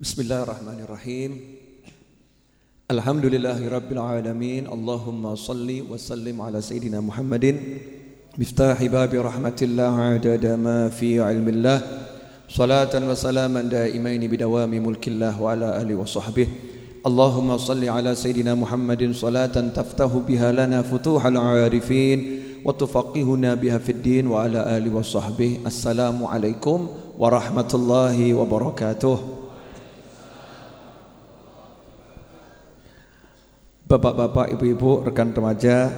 Bismillahirrahmanirrahim. Alhamdulillahirabbil alamin. Allahumma salli wa sallim ala sayidina Muhammadin miftahi babi rahmatillah adada ma fi ilmillah. Salatan wa salaman daimaini bidawami mulkillah wa ala alihi wa sahbihi. Allahumma salli ala sayidina Muhammadin salatan taftahu biha lana futuhal arifin wa tufaqihuna biha fid din wa ala alihi wa sahbihi. Assalamu alaikum warahmatullahi wabarakatuh. Bapak-bapak, ibu-ibu, rekan remaja,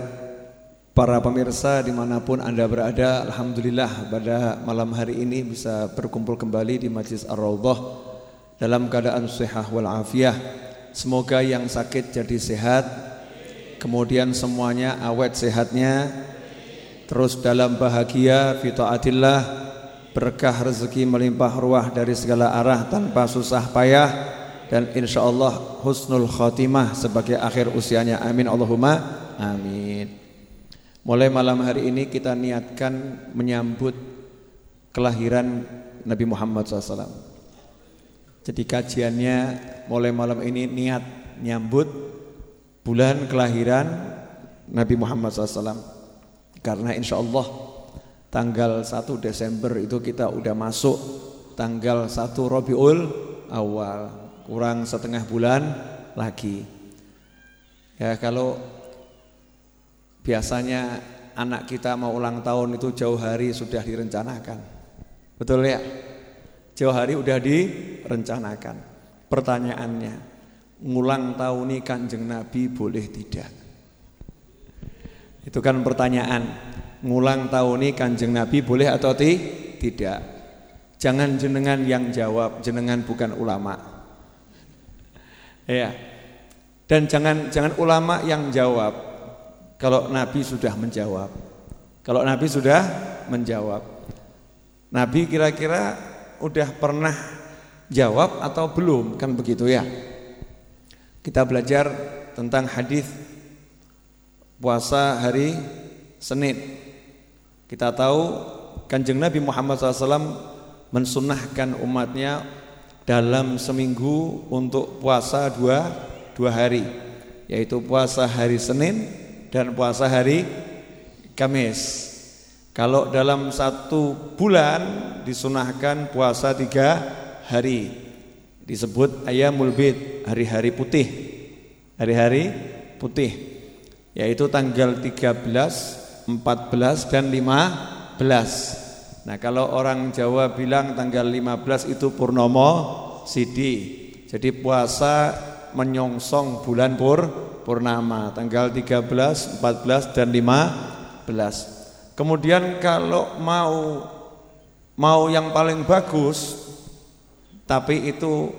para pemirsa di mana pun anda berada, Alhamdulillah pada malam hari ini bisa berkumpul kembali di Majlis Ar-Rawdah dalam keadaan sehat walafiat. Semoga yang sakit jadi sehat, kemudian semuanya awet sehatnya, terus dalam bahagia, fitaatillah, berkah rezeki melimpah ruah dari segala arah tanpa susah payah, dan insya Allah husnul khotimah sebagai akhir usianya. Amin Allahumma amin. Mulai malam hari ini kita niatkan menyambut kelahiran Nabi Muhammad SAW jadi kajiannya mulai malam ini niat nyambut bulan kelahiran Nabi Muhammad SAW karena insya Allah tanggal 1 Desember itu kita udah masuk tanggal 1 Robiul awal kurang setengah bulan lagi. Ya kalau biasanya anak kita mau ulang tahun itu jauh hari sudah direncanakan. Betul ya? Jauh hari udah direncanakan. Pertanyaannya, ngulang tahun ini kanjeng Nabi boleh tidak? Itu kan pertanyaan. Ngulang tahun ini kanjeng Nabi boleh atau tidak? Jangan jenengan yang jawab, jenengan bukan ulama. Ya. Dan jangan jangan ulama yang jawab kalau Nabi sudah menjawab. Kalau Nabi sudah menjawab. Nabi kira-kira udah pernah jawab atau belum? Kan begitu ya. Kita belajar tentang hadis puasa hari Senin. Kita tahu Kanjeng Nabi Muhammad SAW mensunahkan umatnya dalam seminggu untuk puasa dua, dua hari yaitu puasa hari Senin dan puasa hari Kamis. Kalau dalam satu bulan disunahkan puasa tiga hari. Disebut ayamul bid hari-hari putih. Hari-hari putih yaitu tanggal 13, 14 dan 15 Nah kalau orang Jawa bilang tanggal 15 itu Purnomo Sidi. Jadi puasa menyongsong bulan pur purnama. Tanggal 13, 14 dan 15 Kemudian kalau mau mau yang paling bagus Tapi itu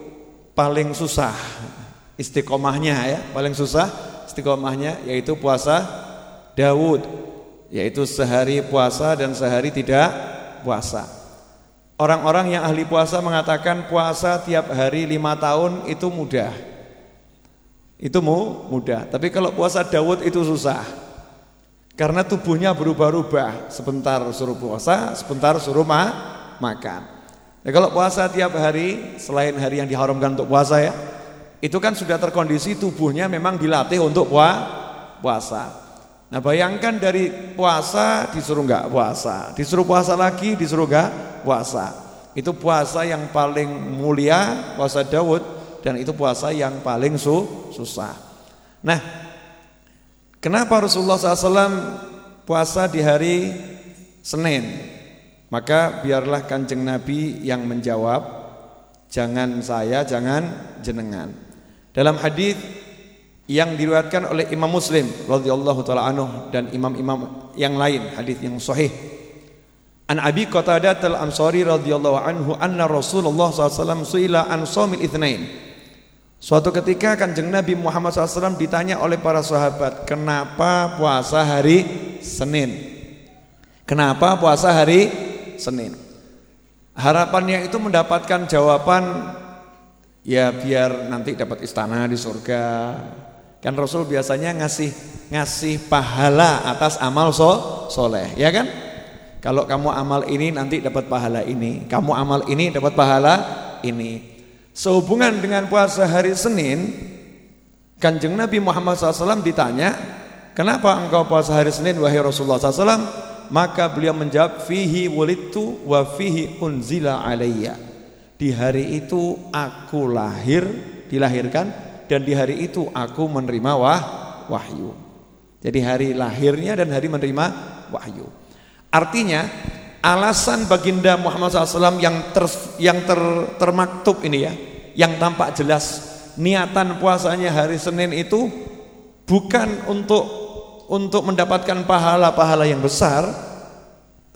paling susah istiqomahnya ya. Paling susah istiqomahnya yaitu puasa Daud Yaitu sehari puasa dan sehari tidak puasa. Orang-orang yang ahli puasa mengatakan puasa tiap hari lima tahun itu mudah. Itu mu, mudah. Tapi kalau puasa Dawud itu susah. Karena tubuhnya berubah-ubah. Sebentar suruh puasa, sebentar suruh ma makan. Ya, kalau puasa tiap hari, selain hari yang diharamkan untuk puasa ya, itu kan sudah terkondisi tubuhnya memang dilatih untuk puasa. Nah bayangkan dari puasa disuruh enggak puasa, disuruh puasa lagi disuruh enggak puasa. Itu puasa yang paling mulia, puasa Daud dan itu puasa yang paling su susah. Nah, kenapa Rasulullah SAW puasa di hari Senin? Maka biarlah kanjeng Nabi yang menjawab, jangan saya, jangan jenengan. Dalam hadis yang diriwayatkan oleh Imam Muslim radhiyallahu taala anhu dan imam-imam yang lain hadis yang sahih. An Abi Qatadah al-Ansari radhiyallahu anhu anna Rasulullah SAW suila an shaumil itsnain. Suatu ketika Kanjeng Nabi Muhammad SAW ditanya oleh para sahabat, "Kenapa puasa hari Senin?" Kenapa puasa hari Senin? Harapannya itu mendapatkan jawaban ya biar nanti dapat istana di surga, Kan Rasul biasanya ngasih ngasih pahala atas amal so, soleh, ya kan? Kalau kamu amal ini nanti dapat pahala ini, kamu amal ini dapat pahala ini. Sehubungan dengan puasa hari Senin, Kanjeng Nabi Muhammad SAW ditanya, kenapa engkau puasa hari Senin wahai Rasulullah SAW? Maka beliau menjawab, fihi wulidtu wa fihi unzila alayya. Di hari itu aku lahir, dilahirkan, dan di hari itu aku menerima wah, wahyu. Jadi hari lahirnya dan hari menerima wahyu. Artinya alasan baginda Muhammad SAW yang ter, yang ter, termaktub ini ya, yang tampak jelas niatan puasanya hari Senin itu bukan untuk untuk mendapatkan pahala-pahala yang besar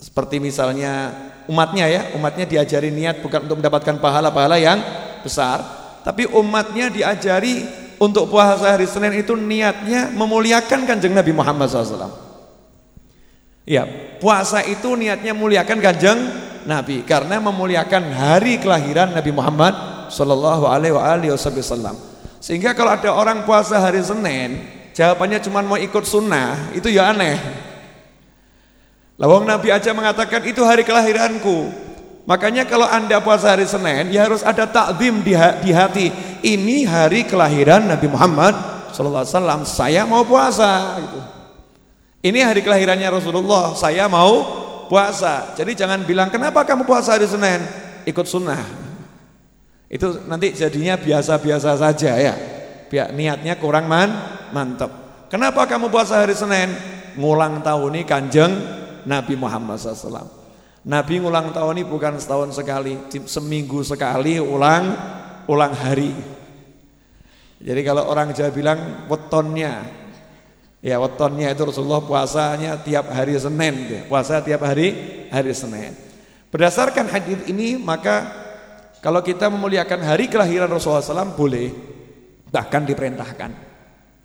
seperti misalnya umatnya ya, umatnya diajari niat bukan untuk mendapatkan pahala-pahala yang besar, tapi umatnya diajari untuk puasa hari Senin itu niatnya memuliakan kanjeng Nabi Muhammad SAW. Ya, puasa itu niatnya muliakan kanjeng Nabi karena memuliakan hari kelahiran Nabi Muhammad Wasallam. Sehingga kalau ada orang puasa hari Senin, jawabannya cuma mau ikut sunnah, itu ya aneh. Lawang Nabi aja mengatakan itu hari kelahiranku. Makanya kalau anda puasa hari Senin, ya harus ada takdim di, di hati. Ini hari kelahiran Nabi Muhammad Sallallahu Alaihi Wasallam. Saya mau puasa. Gitu. Ini hari kelahirannya Rasulullah, saya mau puasa. Jadi jangan bilang kenapa kamu puasa hari Senin? Ikut sunnah. Itu nanti jadinya biasa-biasa saja ya. Biar niatnya kurang man, mantap. Kenapa kamu puasa hari Senin? Ngulang tahun ini kanjeng Nabi Muhammad SAW. Nabi ngulang tahun ini bukan setahun sekali, seminggu sekali ulang ulang hari. Jadi kalau orang Jawa bilang wetonnya, Ya wetonnya itu Rasulullah puasanya tiap hari Senin, ya. puasa tiap hari hari Senin. Berdasarkan hadis ini maka kalau kita memuliakan hari kelahiran Rasulullah SAW boleh, bahkan diperintahkan,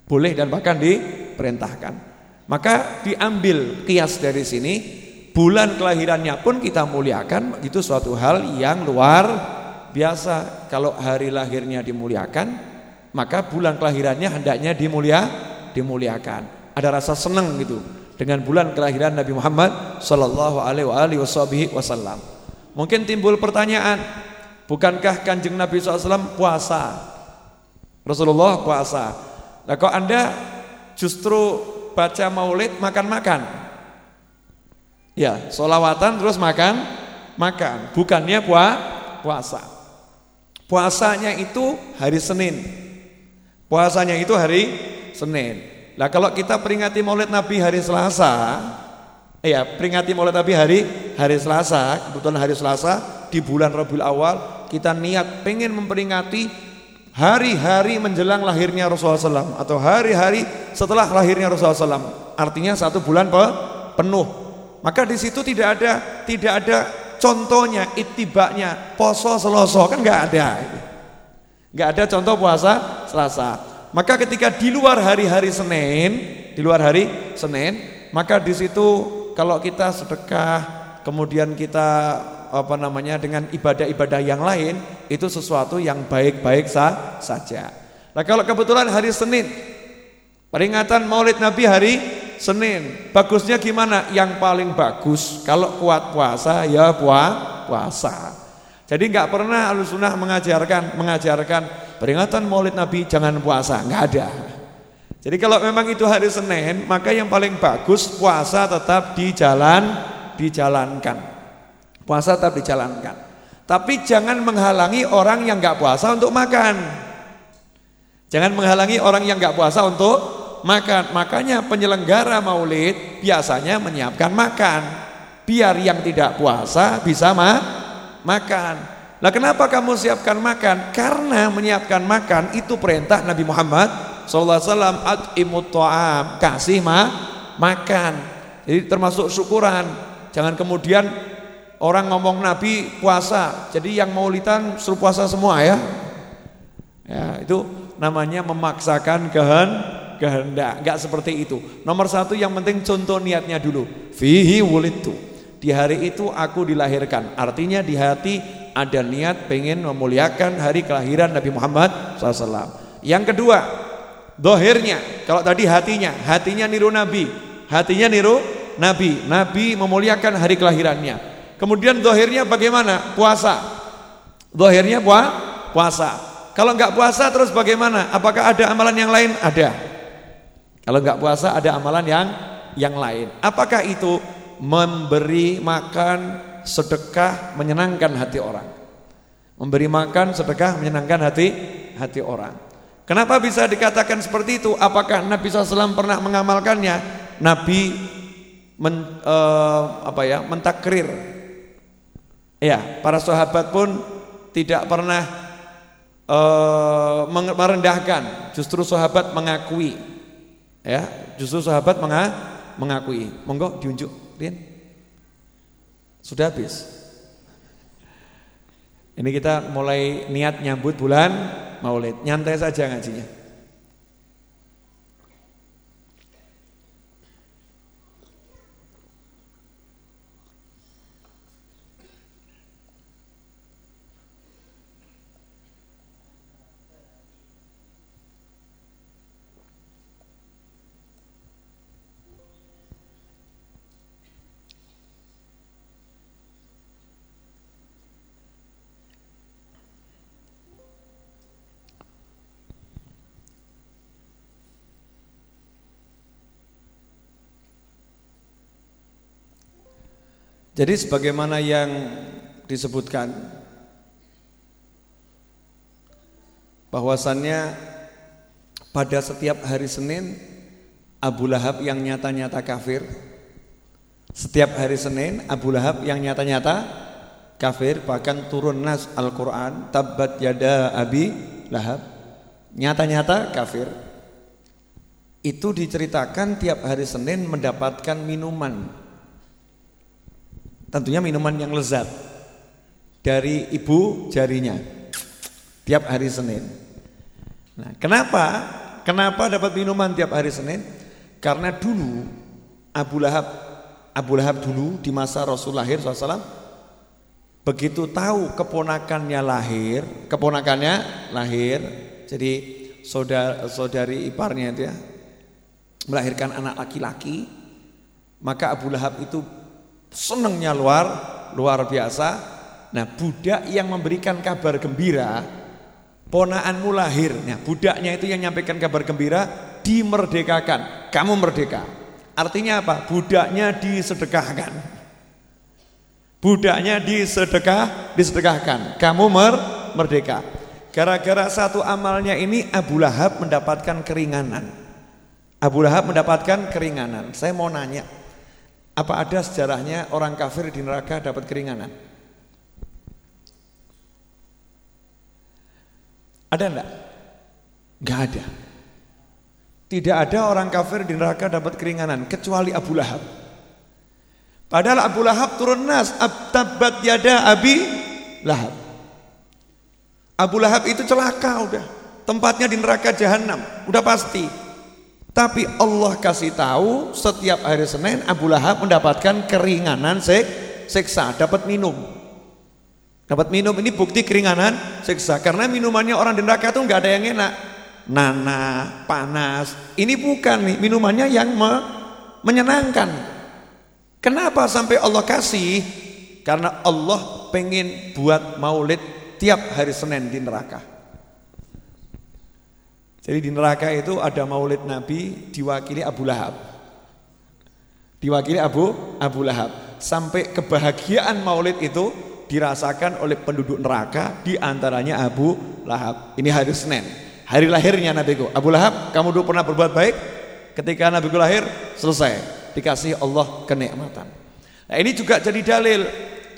boleh dan bahkan diperintahkan. Maka diambil kias dari sini, bulan kelahirannya pun kita muliakan, itu suatu hal yang luar biasa. Kalau hari lahirnya dimuliakan, maka bulan kelahirannya hendaknya dimulia dimuliakan. Ada rasa senang gitu dengan bulan kelahiran Nabi Muhammad sallallahu alaihi wasallam. Mungkin timbul pertanyaan, bukankah Kanjeng Nabi SAW puasa? Rasulullah puasa. Nah, kok Anda justru baca maulid makan-makan? Ya, solawatan terus makan, makan. Bukannya puasa. Puasanya itu hari Senin. Puasanya itu hari Senin. Nah kalau kita peringati Maulid Nabi hari Selasa, ya peringati Maulid Nabi hari hari Selasa, kebetulan hari Selasa di bulan Rabiul Awal kita niat pengen memperingati hari-hari menjelang lahirnya Rasulullah SAW atau hari-hari setelah lahirnya Rasulullah SAW. Artinya satu bulan penuh. Maka di situ tidak ada tidak ada contohnya itibaknya poso seloso kan nggak ada. Nggak ada contoh puasa Selasa. Maka ketika di luar hari-hari Senin, di luar hari Senin, maka di situ kalau kita sedekah, kemudian kita apa namanya dengan ibadah-ibadah yang lain, itu sesuatu yang baik-baik sah, saja. Nah kalau kebetulan hari Senin, peringatan Maulid Nabi hari Senin, bagusnya gimana? Yang paling bagus kalau kuat puasa ya puasa. Jadi nggak pernah Ahlussunnah mengajarkan mengajarkan Peringatan Maulid Nabi jangan puasa, nggak ada. Jadi kalau memang itu hari Senin, maka yang paling bagus puasa tetap di jalan dijalankan. Puasa tetap dijalankan. Tapi jangan menghalangi orang yang nggak puasa untuk makan. Jangan menghalangi orang yang nggak puasa untuk makan. Makanya penyelenggara Maulid biasanya menyiapkan makan biar yang tidak puasa bisa ma makan. Nah kenapa kamu siapkan makan? Karena menyiapkan makan itu perintah Nabi Muhammad SAW At'imut ta'am Kasih ma makan Jadi termasuk syukuran Jangan kemudian orang ngomong Nabi puasa Jadi yang mau litan suruh puasa semua ya Ya itu namanya memaksakan kehen, kehendak Gak seperti itu Nomor satu yang penting contoh niatnya dulu Fihi wulitu Di hari itu aku dilahirkan Artinya di hati ada niat pengen memuliakan hari kelahiran Nabi Muhammad SAW. Yang kedua, dohirnya. Kalau tadi hatinya, hatinya niru Nabi, hatinya niru Nabi. Nabi memuliakan hari kelahirannya. Kemudian dohirnya bagaimana? Puasa. Dohirnya Puasa. Kalau nggak puasa terus bagaimana? Apakah ada amalan yang lain? Ada. Kalau nggak puasa ada amalan yang yang lain. Apakah itu memberi makan, sedekah menyenangkan hati orang? Memberi makan, sedekah menyenangkan hati hati orang. Kenapa bisa dikatakan seperti itu? Apakah Nabi SAW pernah mengamalkannya? Nabi men, uh, apa ya, mentakrir. Ya, para sahabat pun tidak pernah uh, merendahkan. Justru sahabat mengakui. Ya, justru sahabat mengakui. Monggo diunjuk, Rian. Sudah habis. Ini kita mulai niat nyambut bulan Maulid. Nyantai saja ngajinya. Jadi sebagaimana yang disebutkan bahwasannya pada setiap hari Senin Abu Lahab yang nyata-nyata kafir. Setiap hari Senin Abu Lahab yang nyata-nyata kafir bahkan turun nas Al-Qur'an tabbat yada abi lahab. Nyata-nyata kafir. Itu diceritakan tiap hari Senin mendapatkan minuman Tentunya minuman yang lezat dari ibu jarinya tiap hari Senin. Nah, kenapa? Kenapa dapat minuman tiap hari Senin? Karena dulu Abu Lahab Abu Lahab dulu di masa Rasul lahir SAW begitu tahu keponakannya lahir, keponakannya lahir, jadi saudara saudari iparnya itu ya melahirkan anak laki-laki, maka Abu Lahab itu senengnya luar luar biasa. Nah, budak yang memberikan kabar gembira, ponaanmu lahir. Nah, budaknya itu yang nyampaikan kabar gembira dimerdekakan. Kamu merdeka. Artinya apa? Budaknya disedekahkan. Budaknya disedekah, disedekahkan. Kamu mer merdeka. Gara-gara satu amalnya ini Abu Lahab mendapatkan keringanan. Abu Lahab mendapatkan keringanan. Saya mau nanya, apa ada sejarahnya orang kafir di neraka dapat keringanan? Ada enggak? Enggak ada. Tidak ada orang kafir di neraka dapat keringanan kecuali Abu Lahab. Padahal Abu Lahab turun nas, abtabat yada Abi Lahab. Abu Lahab itu celaka udah. Tempatnya di neraka jahanam, udah pasti. Tapi Allah kasih tahu setiap hari Senin Abu Lahab mendapatkan keringanan sek seksa, dapat minum. Dapat minum ini bukti keringanan seksa karena minumannya orang di neraka itu nggak ada yang enak. Nana, panas. Ini bukan nih minumannya yang me menyenangkan. Kenapa sampai Allah kasih? Karena Allah pengen buat maulid tiap hari Senin di neraka. Jadi di neraka itu ada maulid Nabi diwakili Abu Lahab. Diwakili Abu Abu Lahab. Sampai kebahagiaan maulid itu dirasakan oleh penduduk neraka di antaranya Abu Lahab. Ini hari Senin, hari lahirnya Nabiku. Abu Lahab, kamu dulu pernah berbuat baik? Ketika Nabiku lahir, selesai. Dikasih Allah kenikmatan. Nah, ini juga jadi dalil,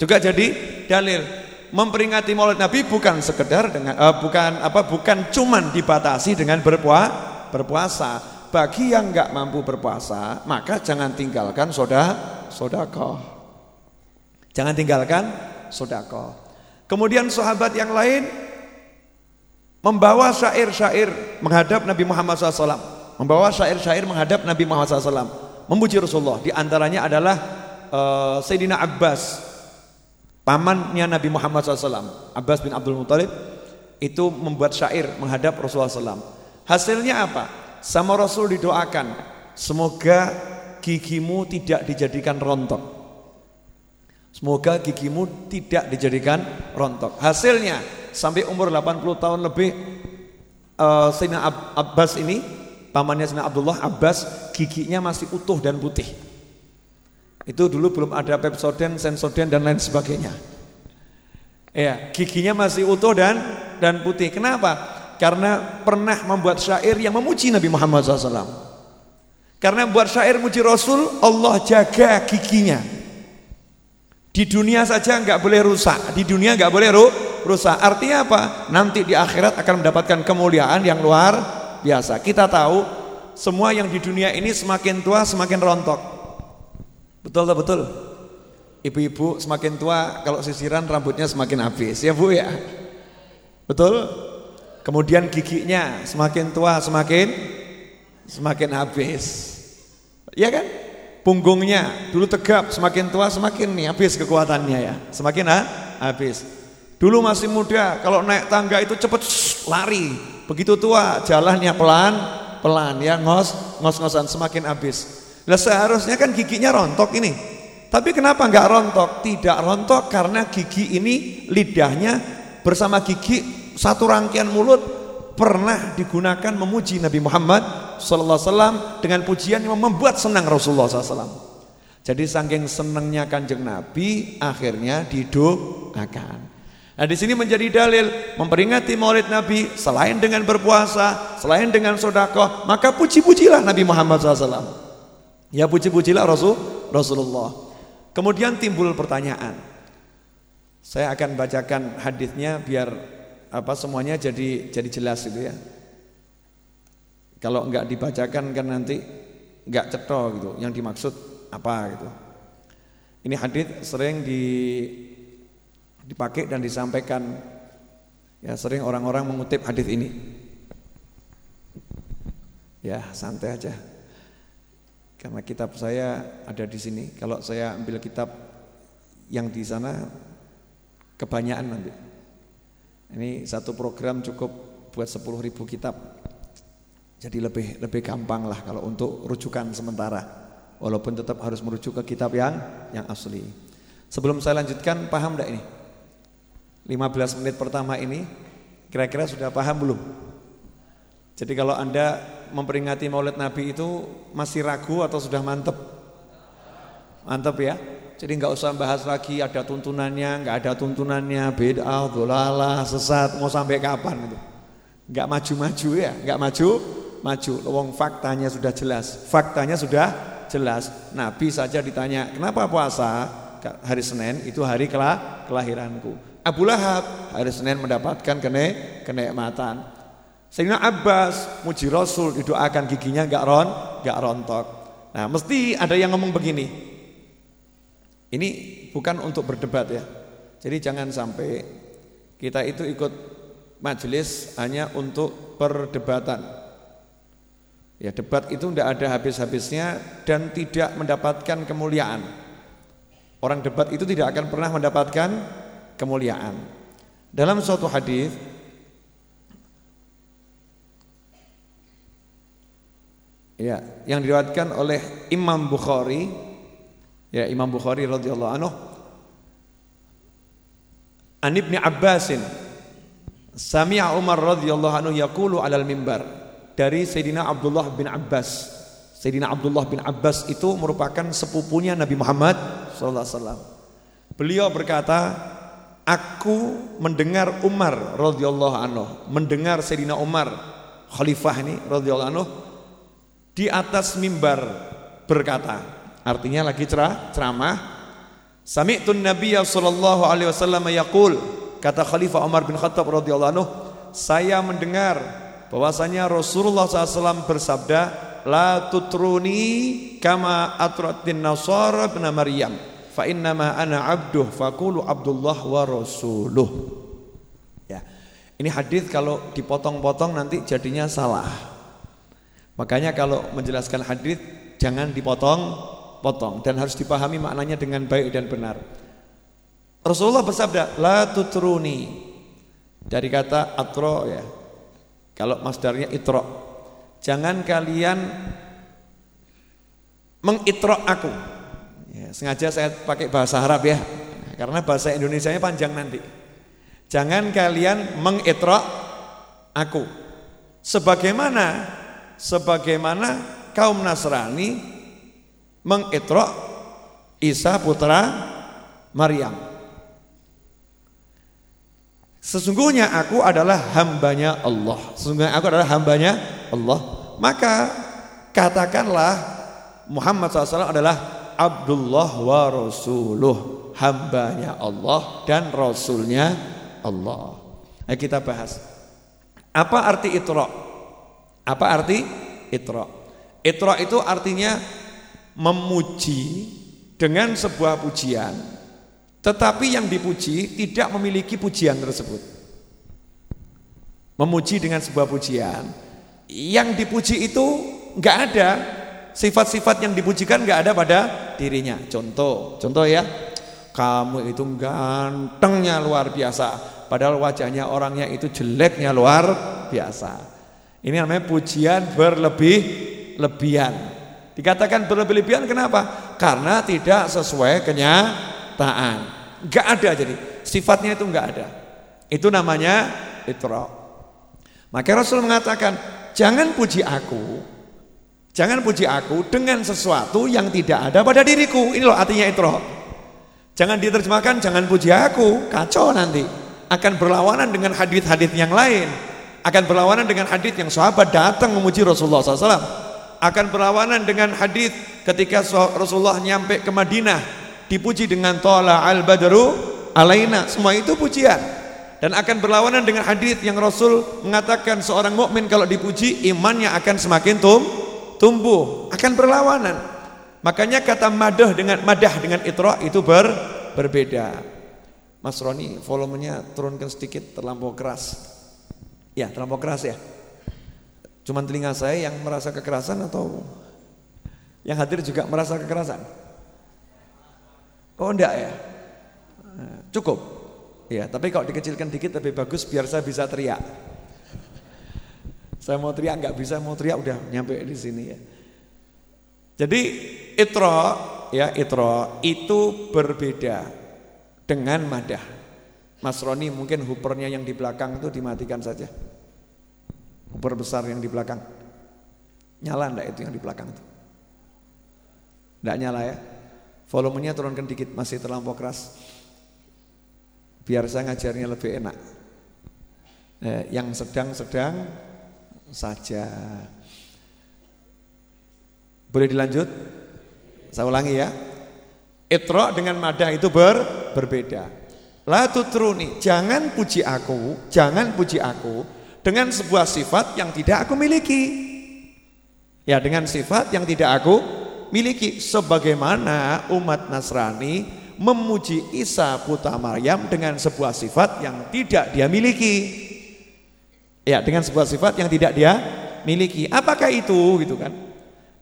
juga jadi dalil memperingati Maulid Nabi bukan sekedar dengan uh, bukan apa bukan cuman dibatasi dengan berpuasa berpuasa. Bagi yang nggak mampu berpuasa, maka jangan tinggalkan soda sodako. Jangan tinggalkan sodako. Kemudian sahabat yang lain membawa syair-syair menghadap Nabi Muhammad SAW. Membawa syair-syair menghadap Nabi Muhammad SAW. Memuji Rasulullah. Di antaranya adalah uh, Sayyidina Abbas Pamannya Nabi Muhammad SAW, Abbas bin Abdul Muthalib, itu membuat syair menghadap Rasulullah SAW. Hasilnya apa? Sama Rasul didoakan, semoga gigimu tidak dijadikan rontok. Semoga gigimu tidak dijadikan rontok. Hasilnya sampai umur 80 tahun lebih uh, Sayyidina Ab Abbas ini pamannya Sayyidina Abdullah Abbas giginya masih utuh dan putih. Itu dulu belum ada Pepsodent, Sensoden dan lain sebagainya. Ya, giginya masih utuh dan dan putih. Kenapa? Karena pernah membuat syair yang memuji Nabi Muhammad SAW. Karena buat syair muji Rasul, Allah jaga giginya. Di dunia saja nggak boleh rusak, di dunia nggak boleh ru rusak. Artinya apa? Nanti di akhirat akan mendapatkan kemuliaan yang luar biasa. Kita tahu semua yang di dunia ini semakin tua semakin rontok. Betul tak betul? Ibu-ibu semakin tua kalau sisiran rambutnya semakin habis, ya Bu ya. Betul? Kemudian giginya semakin tua semakin semakin habis. Ya kan? punggungnya dulu tegap semakin tua semakin nih habis kekuatannya ya semakin ha? habis dulu masih muda kalau naik tangga itu cepet lari begitu tua jalannya pelan pelan ya ngos ngos-ngosan semakin habis lah seharusnya kan giginya rontok ini tapi kenapa nggak rontok tidak rontok karena gigi ini lidahnya bersama gigi satu rangkaian mulut pernah digunakan memuji Nabi Muhammad sallallahu alaihi wasallam dengan pujian yang membuat senang Rasulullah SAW. Jadi saking senangnya kanjeng Nabi akhirnya didoakan. Nah di sini menjadi dalil memperingati Maulid Nabi selain dengan berpuasa, selain dengan sodakoh, maka puji-pujilah Nabi Muhammad SAW. Ya puji-pujilah Rasul Rasulullah. Kemudian timbul pertanyaan. Saya akan bacakan hadisnya biar apa semuanya jadi jadi jelas gitu ya. Kalau enggak dibacakan kan nanti enggak cetho gitu. Yang dimaksud apa gitu. Ini hadis sering di dipakai dan disampaikan ya sering orang-orang mengutip hadis ini. Ya, santai aja. Karena kitab saya ada di sini. Kalau saya ambil kitab yang di sana kebanyakan nanti. Ini satu program cukup buat 10 ribu kitab. Jadi lebih lebih gampang lah kalau untuk rujukan sementara. Walaupun tetap harus merujuk ke kitab yang yang asli. Sebelum saya lanjutkan, paham tidak ini? 15 menit pertama ini kira-kira sudah paham belum? Jadi kalau Anda memperingati Maulid Nabi itu masih ragu atau sudah mantep? Mantep ya? Jadi nggak usah bahas lagi ada tuntunannya, nggak ada tuntunannya, beda, dolalah, sesat, mau sampai kapan itu? Nggak maju-maju ya, nggak maju, maju. Wong faktanya sudah jelas, faktanya sudah jelas. Nabi saja ditanya, kenapa puasa hari Senin itu hari kelah, kelahiranku. Abu Lahab hari Senin mendapatkan kene, kenikmatan. Sayyidina Abbas muji Rasul didoakan giginya nggak ron, nggak rontok. Nah, mesti ada yang ngomong begini. Ini bukan untuk berdebat ya. Jadi jangan sampai kita itu ikut majelis hanya untuk perdebatan. Ya debat itu tidak ada habis-habisnya dan tidak mendapatkan kemuliaan. Orang debat itu tidak akan pernah mendapatkan kemuliaan. Dalam suatu hadis ya yang diriwayatkan oleh Imam Bukhari ya Imam Bukhari radhiyallahu anhu An Ibnu Abbasin Sami'a Umar radhiyallahu anhu yaqulu 'alal mimbar dari Sayyidina Abdullah bin Abbas. Sayyidina Abdullah bin Abbas itu merupakan sepupunya Nabi Muhammad sallallahu alaihi wasallam. Beliau berkata, "Aku mendengar Umar radhiyallahu anhu, mendengar Sayyidina Umar khalifah ini radhiyallahu anhu di atas mimbar berkata, Artinya lagi cerah, ceramah. Sami'tun Nabiya sallallahu alaihi wasallam yaqul, kata Khalifah Umar bin Khattab radhiyallahu anhu, saya mendengar bahwasanya Rasulullah SAW bersabda, la tutruni kama atratin nasara bin Maryam, fa innama ana abduh faqulu Abdullah wa rasuluh. Ya. Ini hadis kalau dipotong-potong nanti jadinya salah. Makanya kalau menjelaskan hadis jangan dipotong potong dan harus dipahami maknanya dengan baik dan benar. Rasulullah bersabda, "La tutruni." Dari kata atro ya. Kalau masdarnya itro. Jangan kalian mengitro aku. Ya, sengaja saya pakai bahasa Arab ya. Karena bahasa Indonesia-nya panjang nanti. Jangan kalian mengitrok aku. Sebagaimana sebagaimana kaum Nasrani mengitrok Isa putra Maryam. Sesungguhnya aku adalah hambanya Allah. Sesungguhnya aku adalah hambanya Allah. Maka katakanlah Muhammad SAW adalah Abdullah wa Rasuluh. Hambanya Allah dan Rasulnya Allah. Ayo kita bahas. Apa arti itra? Apa arti? Itra? Itra itu artinya memuji dengan sebuah pujian tetapi yang dipuji tidak memiliki pujian tersebut. Memuji dengan sebuah pujian yang dipuji itu nggak ada. Sifat-sifat yang dipujikan nggak ada pada dirinya. Contoh contoh ya. Kamu itu gantengnya luar biasa padahal wajahnya orangnya itu jeleknya luar biasa ini namanya pujian berlebih lebihan Dikatakan berlebih-lebihan kenapa? Karena tidak sesuai kenyataan. Enggak ada jadi. Sifatnya itu enggak ada. Itu namanya itra. Maka Rasul mengatakan, "Jangan puji aku. Jangan puji aku dengan sesuatu yang tidak ada pada diriku." Ini loh artinya itra. Jangan diterjemahkan jangan puji aku, kacau nanti. Akan berlawanan dengan hadis-hadis yang lain. Akan berlawanan dengan hadis yang sahabat datang memuji Rasulullah SAW akan berlawanan dengan hadis ketika Rasulullah nyampe ke Madinah dipuji dengan tola al badru alaina. Semua itu pujian. Dan akan berlawanan dengan hadis yang Rasul mengatakan seorang mukmin kalau dipuji imannya akan semakin tum, tumbuh. Akan berlawanan. Makanya kata madah dengan madah dengan itra itu ber, berbeda. Mas Roni volumenya turunkan sedikit terlampau keras ya terlampau keras ya Cuma telinga saya yang merasa kekerasan atau yang hadir juga merasa kekerasan? Oh enggak ya? Cukup. Ya, tapi kalau dikecilkan dikit lebih bagus biar saya bisa teriak. Saya mau teriak enggak bisa, mau teriak udah nyampe di sini ya. Jadi itro ya itro itu berbeda dengan madah. Mas Roni mungkin hupernya yang di belakang itu dimatikan saja. Kubur besar yang di belakang. Nyala enggak itu yang di belakang itu? Enggak nyala ya? Volumenya turunkan dikit, masih terlampau keras. Biar saya ngajarnya lebih enak. Eh, yang sedang-sedang saja. Boleh dilanjut? Saya ulangi ya. Itro dengan madah itu ber, berbeda. La tutruni, jangan puji aku, jangan puji aku dengan sebuah sifat yang tidak aku miliki. Ya, dengan sifat yang tidak aku miliki sebagaimana umat Nasrani memuji Isa putra Maryam dengan sebuah sifat yang tidak dia miliki. Ya, dengan sebuah sifat yang tidak dia miliki. Apakah itu gitu kan?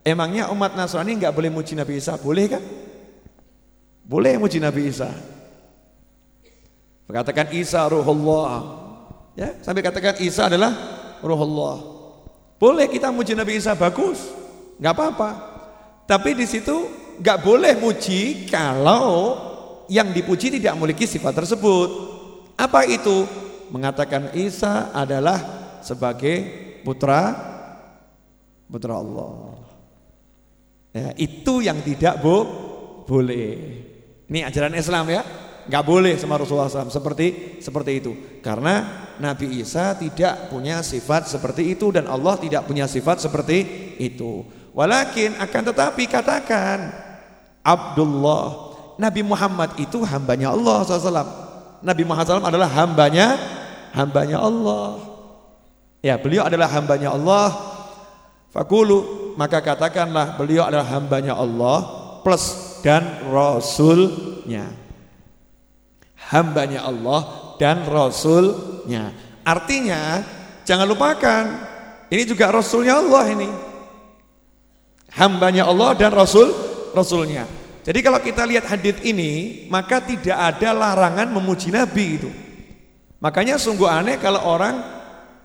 Emangnya umat Nasrani nggak boleh muji Nabi Isa? Boleh kan? Boleh muji Nabi Isa. Katakan Isa ruhullah Ya, sampai katakan Isa adalah Roh Allah. Boleh kita muji Nabi Isa bagus, nggak apa-apa. Tapi di situ nggak boleh muji kalau yang dipuji tidak memiliki sifat tersebut. Apa itu? Mengatakan Isa adalah sebagai putra putra Allah. Ya, itu yang tidak bo boleh. Ini ajaran Islam ya nggak boleh sama Rasulullah SAW seperti seperti itu. Karena Nabi Isa tidak punya sifat seperti itu dan Allah tidak punya sifat seperti itu. Walakin akan tetapi katakan Abdullah Nabi Muhammad itu hambanya Allah SAW Nabi Muhammad SAW adalah hambanya hambanya Allah. Ya beliau adalah hambanya Allah. Fakulu maka katakanlah beliau adalah hambanya Allah plus dan rasulnya hambanya Allah dan Rasulnya. Artinya jangan lupakan ini juga Rasulnya Allah ini. Hambanya Allah dan Rasul Rasulnya. Jadi kalau kita lihat hadis ini maka tidak ada larangan memuji Nabi itu. Makanya sungguh aneh kalau orang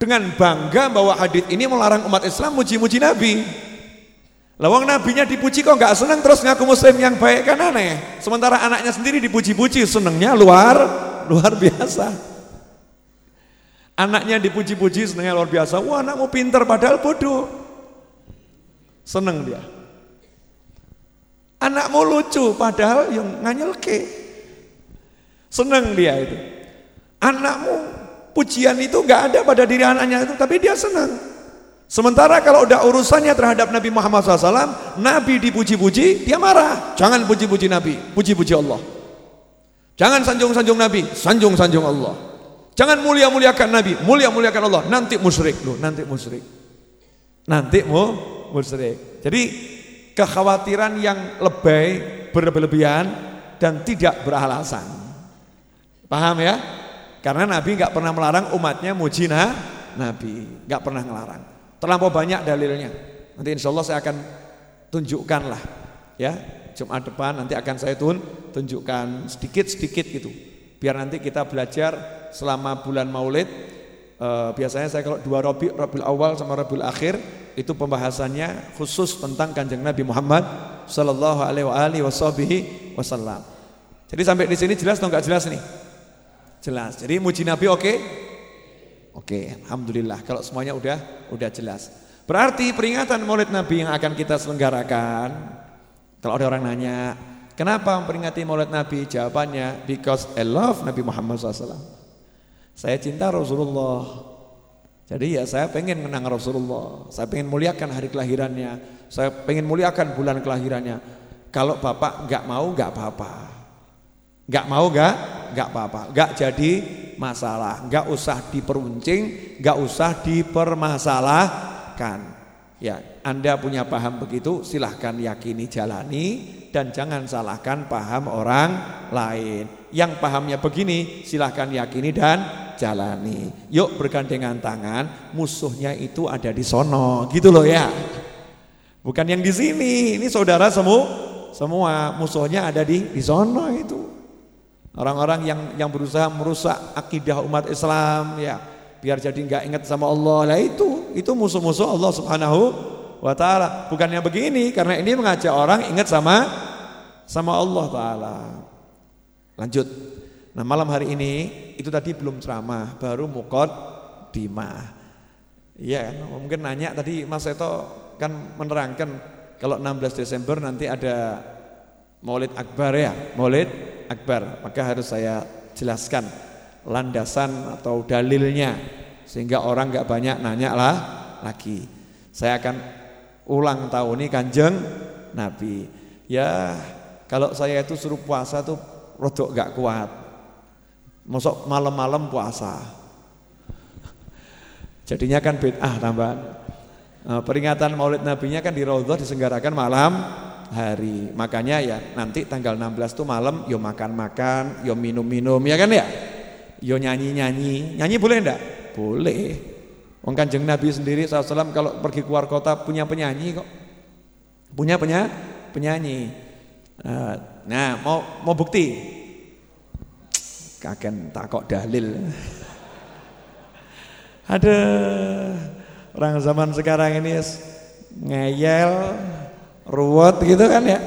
dengan bangga bahwa hadis ini melarang umat Islam muji-muji Nabi. Lawang nabinya dipuji kok nggak senang terus ngaku muslim yang baik kan aneh. Sementara anaknya sendiri dipuji-puji senengnya luar luar biasa. Anaknya dipuji-puji senangnya luar biasa. Wah anakmu pinter padahal bodoh. Seneng dia. Anakmu lucu padahal yang nganyelke. Seneng dia itu. Anakmu pujian itu nggak ada pada diri anaknya itu, tapi dia senang. Sementara kalau udah urusannya terhadap Nabi Muhammad SAW, Nabi dipuji-puji, dia marah. Jangan puji-puji Nabi, puji-puji Allah. Jangan sanjung-sanjung Nabi, sanjung-sanjung Allah. Jangan mulia-muliakan Nabi, mulia-muliakan Allah. Nanti musyrik loh, nanti musyrik. Nanti mau musyrik. Jadi kekhawatiran yang lebay, berlebihan dan tidak beralasan. Paham ya? Karena Nabi nggak pernah melarang umatnya muji Nabi, nggak pernah melarang. Terlampau banyak dalilnya. Nanti insya Allah saya akan tunjukkan lah, ya Jumat depan nanti akan saya tun tunjukkan sedikit-sedikit gitu. Biar nanti kita belajar selama bulan Maulid uh, biasanya saya kalau dua Rabi, Rabiul Awal sama Rabiul Akhir itu pembahasannya khusus tentang Kanjeng Nabi Muhammad sallallahu alaihi wasallam. Jadi sampai di sini jelas atau enggak jelas nih? Jelas. Jadi muji Nabi oke? Okay? Oke, alhamdulillah kalau semuanya udah udah jelas. Berarti peringatan Maulid Nabi yang akan kita selenggarakan kalau ada orang nanya, kenapa memperingati Maulid Nabi? Jawabannya because I love Nabi Muhammad SAW. Saya cinta Rasulullah. Jadi ya saya pengen menang Rasulullah. Saya pengen muliakan hari kelahirannya. Saya pengen muliakan bulan kelahirannya. Kalau bapak nggak mau nggak apa-apa. Nggak mau nggak nggak apa-apa. Nggak jadi masalah. Nggak usah diperuncing. Nggak usah dipermasalahkan. Ya, Anda punya paham begitu, silahkan yakini, jalani, dan jangan salahkan paham orang lain. Yang pahamnya begini, silahkan yakini dan jalani. Yuk bergandengan tangan, musuhnya itu ada di sono, gitu loh ya. Bukan yang di sini, ini saudara semua, semua musuhnya ada di di sono itu. Orang-orang yang yang berusaha merusak akidah umat Islam, ya. Biar jadi nggak ingat sama Allah. Lah itu itu musuh-musuh Allah Subhanahu wa taala. Bukannya begini karena ini mengajak orang ingat sama sama Allah taala. Lanjut. Nah malam hari ini itu tadi belum ceramah baru mukot dimah. Iya kan? Mungkin nanya tadi Mas Seto kan menerangkan kalau 16 Desember nanti ada Maulid Akbar ya Maulid Akbar maka harus saya jelaskan landasan atau dalilnya sehingga orang nggak banyak nanya lah lagi. Saya akan ulang tahun ini kanjeng Nabi. Ya kalau saya itu suruh puasa tuh rodok nggak kuat. Masuk malam-malam puasa. Jadinya kan bid'ah tambah. Nah, peringatan Maulid Nabinya kan di Raudhah disenggarakan malam hari. Makanya ya nanti tanggal 16 tuh malam yo makan-makan, yo minum-minum ya kan ya. Yo nyanyi-nyanyi. Nyanyi boleh enggak? Boleh. Wong Kanjeng Nabi sendiri SAW kalau pergi keluar kota punya penyanyi kok. Punya punya penyanyi. Eh, nah, mau mau bukti? Kaken takok dalil. Ada orang zaman sekarang ini ngeyel, ruwet gitu kan ya.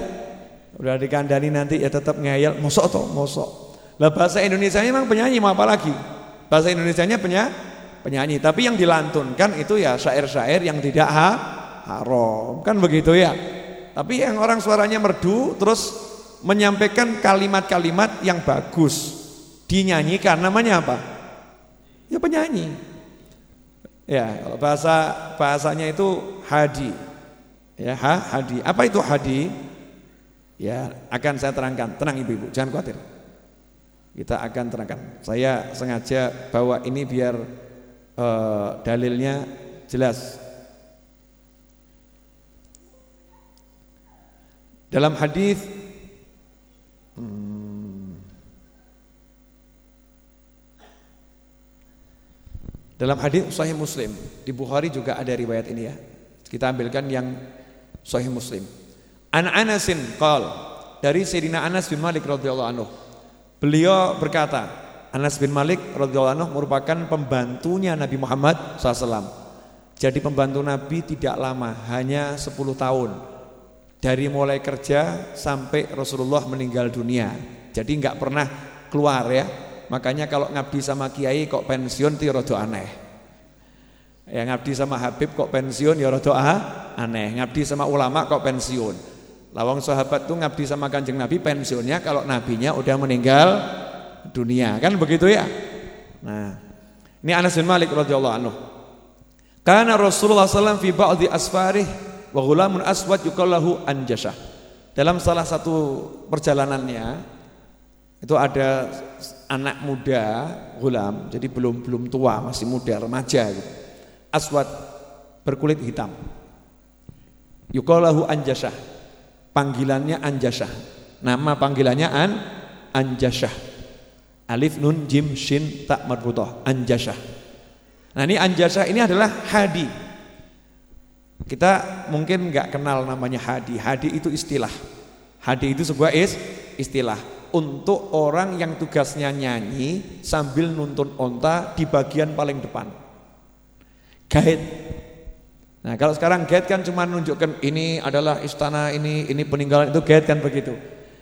Udah dikandani nanti ya tetap ngeyel, mosok toh, mosok. Lah bahasa Indonesia memang penyanyi mau apa lagi? Bahasa Indonesia-nya penya, penyanyi, tapi yang dilantunkan itu ya syair-syair yang tidak ha, haram. Kan begitu ya. Tapi yang orang suaranya merdu terus menyampaikan kalimat-kalimat yang bagus dinyanyikan namanya apa? Ya penyanyi. Ya, kalau bahasa bahasanya itu hadi. Ya, ha, hadi. Apa itu hadi? Ya, akan saya terangkan. Tenang Ibu-ibu, jangan khawatir. Kita akan terangkan. Saya sengaja bawa ini biar uh, dalilnya jelas. Dalam hadis hmm, Dalam hadis Sahih Muslim di Bukhari juga ada riwayat ini ya. Kita ambilkan yang Sahih Muslim. An Anasin qal dari Sayyidina Anas bin Malik radhiyallahu anhu Beliau berkata, Anas bin Malik radhiyallahu anhu merupakan pembantunya Nabi Muhammad SAW. Jadi pembantu Nabi tidak lama, hanya 10 tahun. Dari mulai kerja sampai Rasulullah meninggal dunia. Jadi nggak pernah keluar ya, Makanya kalau ngabdi sama kiai kok pensiun itu aneh. Ya ngabdi sama Habib kok pensiun ya rada aneh. Ngabdi sama ulama kok pensiun. Lawang sahabat tuh ngabdi sama Kanjeng Nabi pensiunnya kalau nabinya udah meninggal dunia. Kan begitu ya? Nah, ini Anas bin Malik radhiyallahu anhu. Karena Rasulullah SAW fi ba'di asfarih wa ghulamun aswad yukallahu anjashah. Dalam salah satu perjalanannya itu ada anak muda gulam, jadi belum belum tua, masih muda, remaja gitu. Aswad berkulit hitam. Yukallahu anjashah. Panggilannya anjashah. Nama panggilannya an anjashah. Alif nun jim shin tak marbutoh anjashah. Nah ini anjashah ini adalah hadi. Kita mungkin nggak kenal namanya hadi. Hadi itu istilah. Hadi itu sebuah is, istilah untuk orang yang tugasnya nyanyi sambil nuntun onta di bagian paling depan. Guide. Nah kalau sekarang guide kan cuma nunjukkan ini adalah istana ini, ini peninggalan itu guide kan begitu.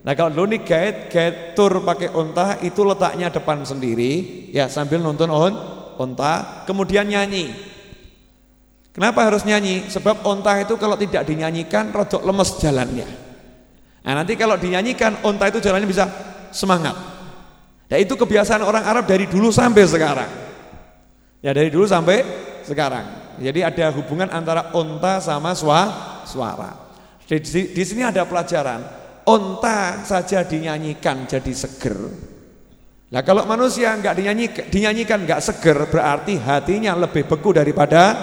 Nah kalau dulu nih guide, guide tour pakai onta itu letaknya depan sendiri, ya sambil nonton on, onta, kemudian nyanyi. Kenapa harus nyanyi? Sebab onta itu kalau tidak dinyanyikan rodok lemes jalannya. Nah nanti kalau dinyanyikan onta itu jalannya bisa semangat. Ya itu kebiasaan orang Arab dari dulu sampai sekarang. Ya dari dulu sampai sekarang. Jadi ada hubungan antara onta sama suara. Di, di, sini ada pelajaran. Onta saja dinyanyikan jadi seger. Nah kalau manusia nggak dinyanyikan, dinyanyikan nggak seger berarti hatinya lebih beku daripada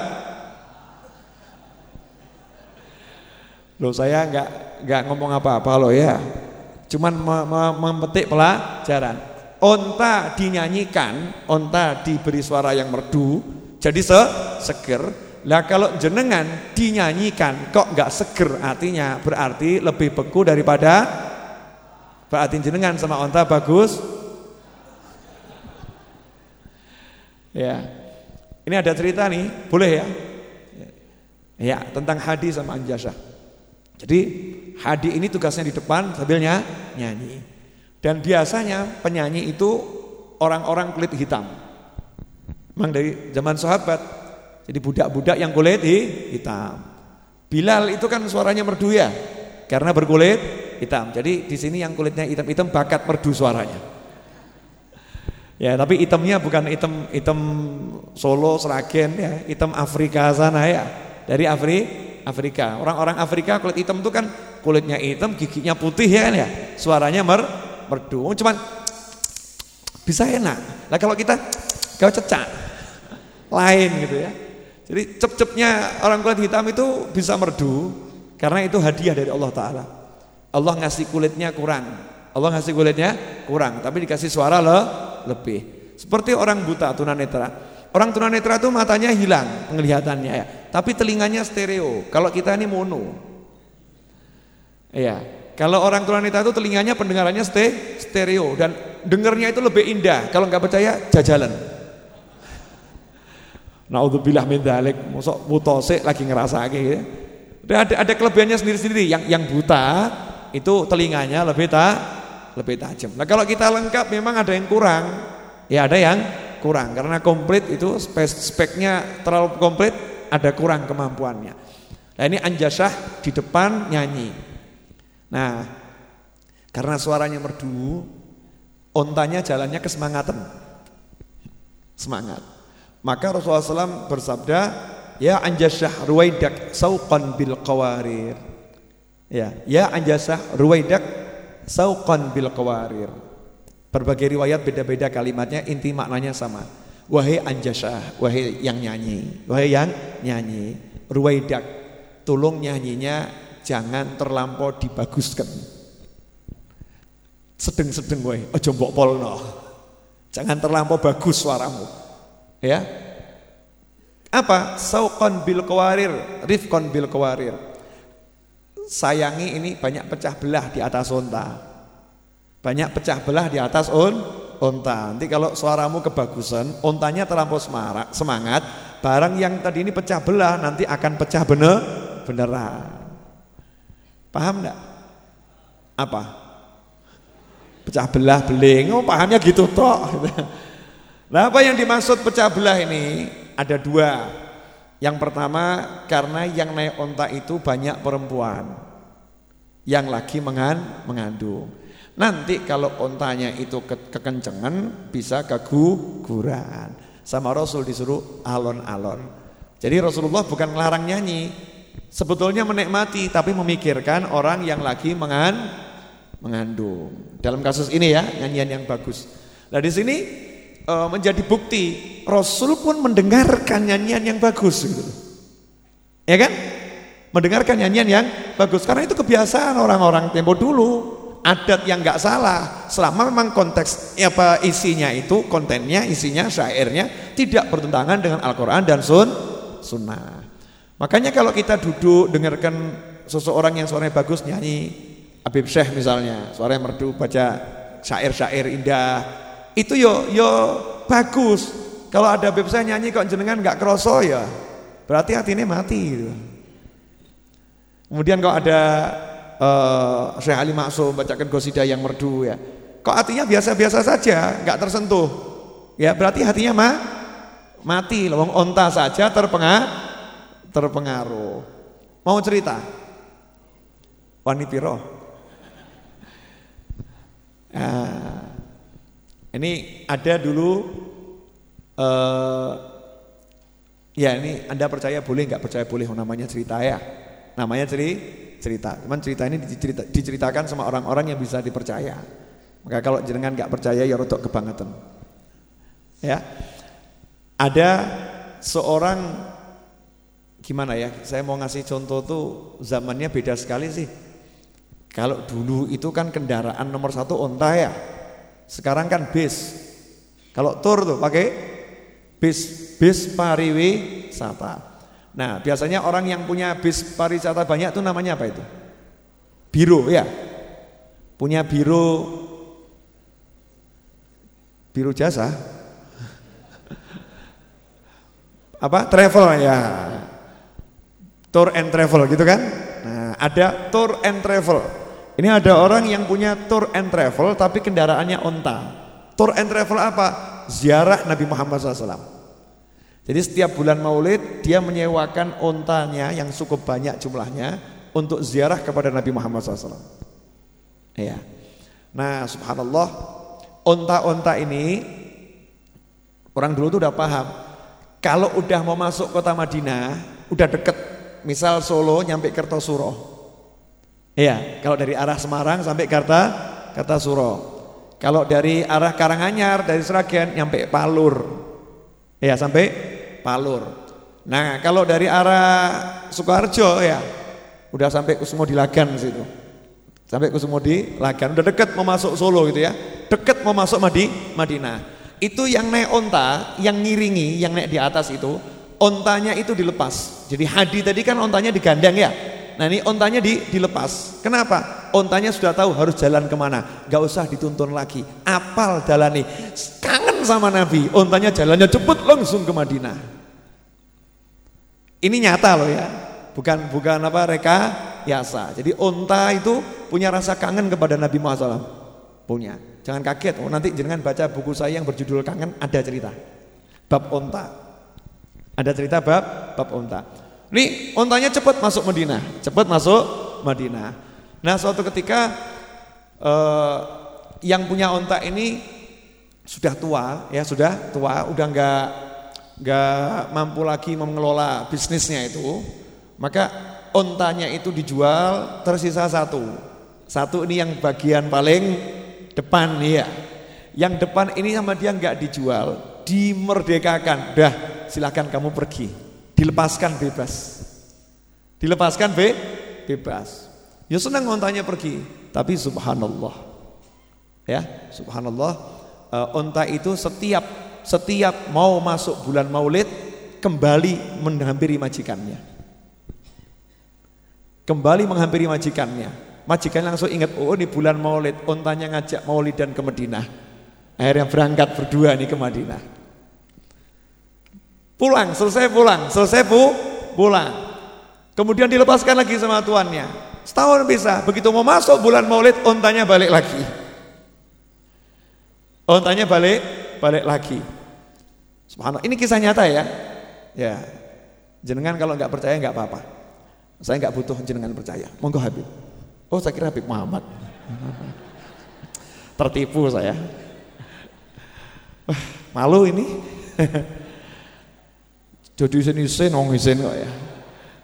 Loh saya nggak nggak ngomong apa-apa loh ya. Cuman memetik pelajaran. Onta dinyanyikan, onta diberi suara yang merdu, jadi se seger. Lah kalau jenengan dinyanyikan kok nggak seger artinya berarti lebih beku daripada berarti jenengan sama onta bagus. Ya. Ini ada cerita nih, boleh ya? Ya, tentang hadis sama anjasah. Jadi hadi ini tugasnya di depan sambilnya nyanyi. Dan biasanya penyanyi itu orang-orang kulit hitam. Memang dari zaman sahabat. Jadi budak-budak yang kulit hitam. Bilal itu kan suaranya merdu ya. Karena berkulit hitam. Jadi di sini yang kulitnya hitam-hitam bakat merdu suaranya. Ya, tapi hitamnya bukan hitam hitam Solo, Seragen ya, hitam Afrika sana ya. Dari Afrika Afrika. Orang-orang Afrika kulit hitam itu kan kulitnya hitam, giginya putih ya kan ya. Suaranya mer merdu. Cuman bisa enak. Nah kalau kita kau cecak lain gitu ya. Jadi cep-cepnya orang kulit hitam itu bisa merdu karena itu hadiah dari Allah taala. Allah ngasih kulitnya kurang. Allah ngasih kulitnya kurang, tapi dikasih suara le lebih. Seperti orang buta tunanetra. Orang tunanetra itu matanya hilang penglihatannya ya, tapi telinganya stereo. Kalau kita ini mono. Iya. Kalau orang tunanetra itu telinganya pendengarannya ste stereo dan dengernya itu lebih indah. Kalau nggak percaya jajalan. Naudzubillah min dzalik, mosok mutose lagi ngerasa gitu. Ada ada kelebihannya sendiri-sendiri. Yang yang buta itu telinganya lebih tak lebih tajam. Nah, kalau kita lengkap memang ada yang kurang. Ya ada yang kurang karena komplit itu spek speknya terlalu komplit ada kurang kemampuannya. Nah ini anjasah di depan nyanyi. Nah karena suaranya merdu, ontanya jalannya kesemangatan, semangat. Maka Rasulullah SAW bersabda, Ya anjasah ruwaidak sauqan bil qawarir. Ya, ya anjasah ruwaidak sauqan bil qawarir. Berbagai riwayat beda-beda kalimatnya, inti maknanya sama. Wahai anjasah, wahai yang nyanyi, wahai yang nyanyi, ruwaidak, tolong nyanyinya jangan terlampau dibaguskan. Sedeng-sedeng wahai, ojo mbok polno. Jangan terlampau bagus suaramu. Ya. Apa? Sauqan bil kawarir, rifqan bil kawarir. Sayangi ini banyak pecah belah di atas onta. Banyak pecah belah di atas on, onta. Nanti kalau suaramu kebagusan, ontanya terlampau semarak, semangat, barang yang tadi ini pecah belah nanti akan pecah bener, beneran. Paham enggak? Apa? pecah belah beling. Oh, pahamnya gitu toh. Nah, apa yang dimaksud pecah belah ini? Ada dua. Yang pertama karena yang naik onta itu banyak perempuan yang lagi mengan, mengandung. Nanti kalau ontanya itu ke kekencengan bisa keguguran. Sama Rasul disuruh alon-alon. Jadi Rasulullah bukan melarang nyanyi, sebetulnya menikmati tapi memikirkan orang yang lagi mengan mengandung. Dalam kasus ini ya, nyanyian yang bagus. Nah, di sini e, menjadi bukti Rasul pun mendengarkan nyanyian yang bagus gitu. Ya kan? Mendengarkan nyanyian yang bagus karena itu kebiasaan orang-orang tempo dulu. Adat yang nggak salah selama memang konteks apa isinya itu kontennya isinya syairnya tidak bertentangan dengan Al-Qur'an dan sun sunnah. Makanya kalau kita duduk dengarkan seseorang yang suaranya bagus nyanyi Habib Syekh misalnya, suaranya merdu baca syair-syair indah, itu yo yo bagus. Kalau ada Habib Syekh nyanyi kok jenengan nggak kroso ya, berarti hatinya mati gitu. Kemudian kalau ada uh, Syekh Ali Maksum bacakan gosida yang merdu ya, kok hatinya biasa-biasa saja, nggak tersentuh, ya berarti hatinya mah mati. Lawang onta saja terpengaruh, terpengaruh. Mau cerita? Wani piro? Nah, ini ada dulu uh, ya ini Anda percaya boleh nggak percaya boleh namanya cerita ya. Namanya ceri cerita. Cuman cerita ini dicerita, diceritakan sama orang-orang yang bisa dipercaya. Maka kalau jenengan nggak percaya ya rotok kebangetan. Ya. Ada seorang gimana ya? Saya mau ngasih contoh tuh zamannya beda sekali sih. Kalau dulu itu kan kendaraan nomor satu onta ya. Sekarang kan bis. Kalau tur tuh pakai bis bis pariwisata. Nah biasanya orang yang punya bis pariwisata banyak tuh namanya apa itu? Biro ya. Punya biro biro jasa. Apa? Travel ya. Tour and travel gitu kan? Nah, ada tour and travel. Ini ada orang yang punya tour and travel tapi kendaraannya onta. Tour and travel apa? Ziarah Nabi Muhammad SAW. Jadi setiap bulan maulid dia menyewakan ontanya yang cukup banyak jumlahnya untuk ziarah kepada Nabi Muhammad SAW. Ya. Nah subhanallah onta-onta ini orang dulu tuh udah paham. Kalau udah mau masuk kota Madinah, udah deket. Misal Solo nyampe Kertosuro Iya, kalau dari arah Semarang sampai Karta Kartasuro. Kalau dari arah Karanganyar dari Seragen nyampe Palur. Iya, sampai Palur. Nah, kalau dari arah Sukoharjo ya udah sampai Kusumo di Lagan situ. Sampai Kusumo di Lagan, udah dekat mau masuk Solo gitu ya. Dekat mau masuk Madi Madinah. Itu yang naik onta, yang ngiringi, yang naik di atas itu, ontanya itu dilepas. Jadi hadi tadi kan ontanya digandeng ya. Nah ini ontanya di, dilepas. Kenapa? Ontanya sudah tahu harus jalan ke mana. Gak usah dituntun lagi. Apal jalan nih. Kangen sama Nabi. Ontanya jalannya cepet langsung ke Madinah. Ini nyata loh ya. Bukan bukan apa reka biasa. Jadi onta itu punya rasa kangen kepada Nabi Muhammad SAW. Punya. Jangan kaget. Oh, nanti jangan baca buku saya yang berjudul kangen ada cerita. Bab onta. Ada cerita bab bab onta. Nih ontanya cepat masuk Madinah, cepat masuk Madinah. Nah suatu ketika eh, yang punya onta ini sudah tua, ya sudah tua, udah nggak nggak mampu lagi mengelola bisnisnya itu, maka ontanya itu dijual tersisa satu. Satu ini yang bagian paling depan ya. Yang depan ini sama dia nggak dijual, dimerdekakan. Dah, silakan kamu pergi dilepaskan bebas. Dilepaskan be bebas. Ya senang ontanya pergi, tapi subhanallah. Ya, subhanallah. Onta itu setiap setiap mau masuk bulan Maulid kembali menghampiri majikannya. Kembali menghampiri majikannya. Majikan langsung ingat, oh ini bulan Maulid, ontanya ngajak Maulid dan ke Madinah. Akhirnya berangkat berdua nih ke Madinah. Pulang, selesai pulang, selesai pu, pulang. Kemudian dilepaskan lagi sama tuannya. Setahun bisa, begitu mau masuk bulan maulid, ontanya balik lagi. Ontanya balik, balik lagi. Subhanallah. Ini kisah nyata ya. Ya. Jenengan kalau nggak percaya nggak apa-apa. Saya nggak butuh jenengan percaya. Monggo Habib. Oh, saya kira Habib Muhammad. Tertipu saya. Malu ini. Jadi sini sen wong isen kok ya.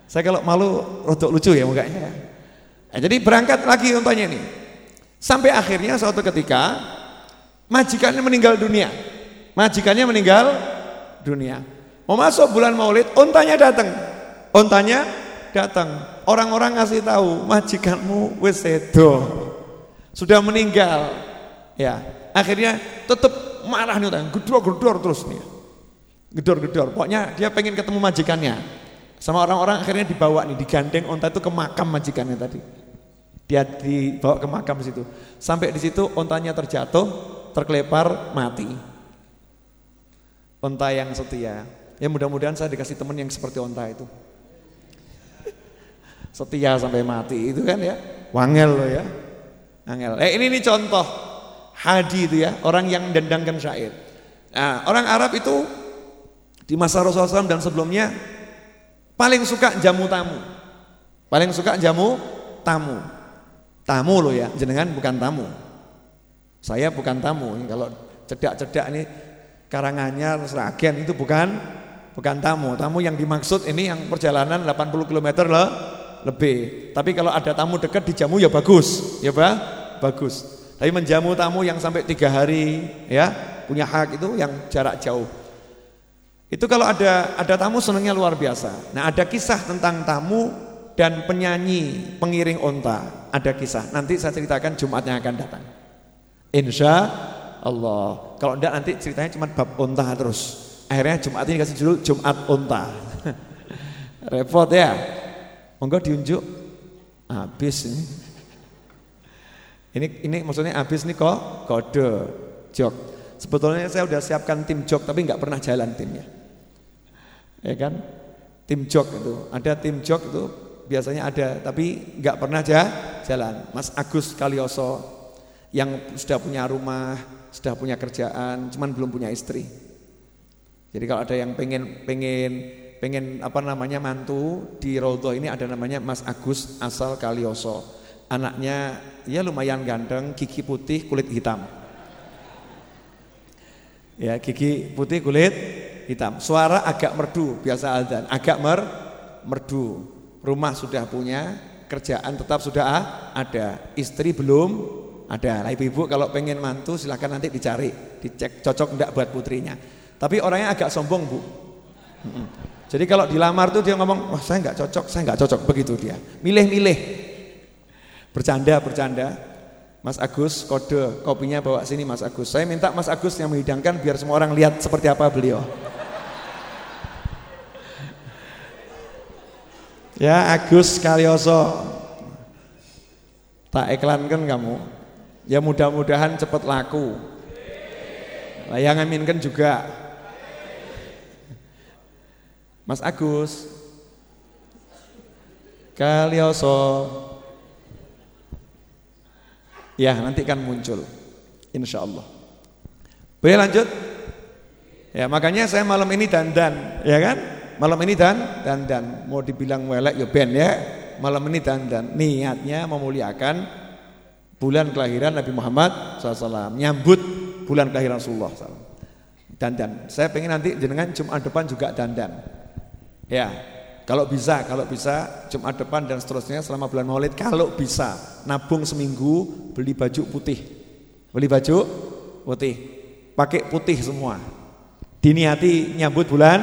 Saya kalau malu rodok lucu ya mukanya. Nah, jadi berangkat lagi untanya ini. Sampai akhirnya suatu ketika majikannya meninggal dunia. Majikannya meninggal dunia. Mau masuk bulan Maulid, untanya datang. Untanya datang. Orang-orang ngasih tahu, majikanmu wis. Sudah meninggal. Ya, akhirnya tetap marah nih utang, gedor-gedor terus nih. Gedor-gedor. Pokoknya dia pengen ketemu majikannya. Sama orang-orang akhirnya dibawa nih, digandeng onta itu ke makam majikannya tadi. Dia dibawa ke makam situ. Sampai di situ ontanya terjatuh, terkelepar, mati. Onta yang setia. Ya mudah-mudahan saya dikasih teman yang seperti onta itu. Setia sampai mati itu kan ya. Wangel loh ya. Angel. Eh ini nih contoh hadi itu ya, orang yang mendendangkan syair. Nah, orang Arab itu di masa Rasulullah SAW dan sebelumnya paling suka jamu tamu. Paling suka jamu tamu. Tamu loh ya, jenengan bukan tamu. Saya bukan tamu. Kalau cedak-cedak ini karangannya Seragen itu bukan bukan tamu. Tamu yang dimaksud ini yang perjalanan 80 km loh lebih. Tapi kalau ada tamu dekat dijamu ya bagus, ya Pak, bagus. Tapi menjamu tamu yang sampai tiga hari, ya punya hak itu yang jarak jauh. Itu kalau ada ada tamu senangnya luar biasa. Nah ada kisah tentang tamu dan penyanyi pengiring onta. Ada kisah. Nanti saya ceritakan Jumat yang akan datang. Insya Allah. Kalau enggak nanti ceritanya cuma bab onta terus. Akhirnya Jumat ini kasih judul Jumat onta. Repot ya. Monggo diunjuk. Habis ini. Ini ini maksudnya habis nih kok kode jok. Sebetulnya saya udah siapkan tim jok tapi nggak pernah jalan timnya. Ya kan? Tim jok itu. Ada tim jok itu biasanya ada tapi nggak pernah aja jalan. Mas Agus Kalioso yang sudah punya rumah, sudah punya kerjaan, cuman belum punya istri. Jadi kalau ada yang pengen pengen pengen apa namanya mantu di Rodo ini ada namanya Mas Agus asal Kalioso. Anaknya ya lumayan ganteng, gigi putih, kulit hitam. Ya, gigi putih, kulit hitam. Suara agak merdu, biasa azan, agak mer merdu. Rumah sudah punya, kerjaan tetap sudah ada, istri belum ada. Nah, ibu-ibu kalau pengen mantu silahkan nanti dicari, dicek cocok enggak buat putrinya. Tapi orangnya agak sombong, Bu. Jadi kalau dilamar tuh dia ngomong, wah saya nggak cocok, saya nggak cocok begitu dia. Milih-milih, bercanda bercanda. Mas Agus kode kopinya bawa sini Mas Agus. Saya minta Mas Agus yang menghidangkan biar semua orang lihat seperti apa beliau. Ya Agus Kalioso, tak iklankan kamu. Ya mudah-mudahan cepat laku. Yang aminkan juga. Mas Agus Kalioso Ya nanti kan muncul Insya Allah Boleh lanjut Ya makanya saya malam ini dandan Ya kan Malam ini dan dandan Mau dibilang welek ya ben ya. Malam ini dandan Niatnya memuliakan Bulan kelahiran Nabi Muhammad SAW Nyambut bulan kelahiran Rasulullah SAW Dandan Saya pengen nanti jenengan Jumat depan juga dandan Ya, kalau bisa, kalau bisa Jumat depan dan seterusnya selama bulan Maulid. Kalau bisa nabung seminggu beli baju putih. Beli baju putih. Pakai putih semua. Diniati nyambut bulan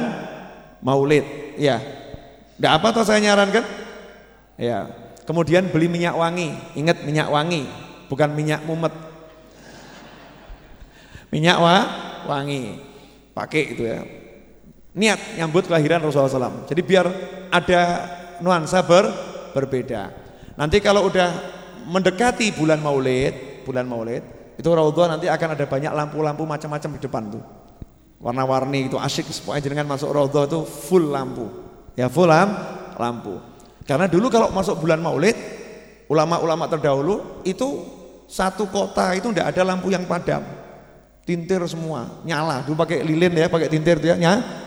Maulid. Ya. Enggak apa toh saya nyarankan? Ya. Kemudian beli minyak wangi. Ingat minyak wangi, bukan minyak mumet. Minyak wa, wangi. Pakai itu ya niat nyambut kelahiran Rasulullah SAW. Jadi biar ada nuansa ber, berbeda. Nanti kalau udah mendekati bulan Maulid, bulan Maulid, itu Raudhah nanti akan ada banyak lampu-lampu macam-macam di depan tuh. Warna-warni itu asyik supaya jenengan masuk Raudhah itu full lampu. Ya full lampu. Karena dulu kalau masuk bulan Maulid, ulama-ulama terdahulu itu satu kota itu tidak ada lampu yang padam. tintir semua, nyala. Dulu pakai lilin ya, pakai tintir dia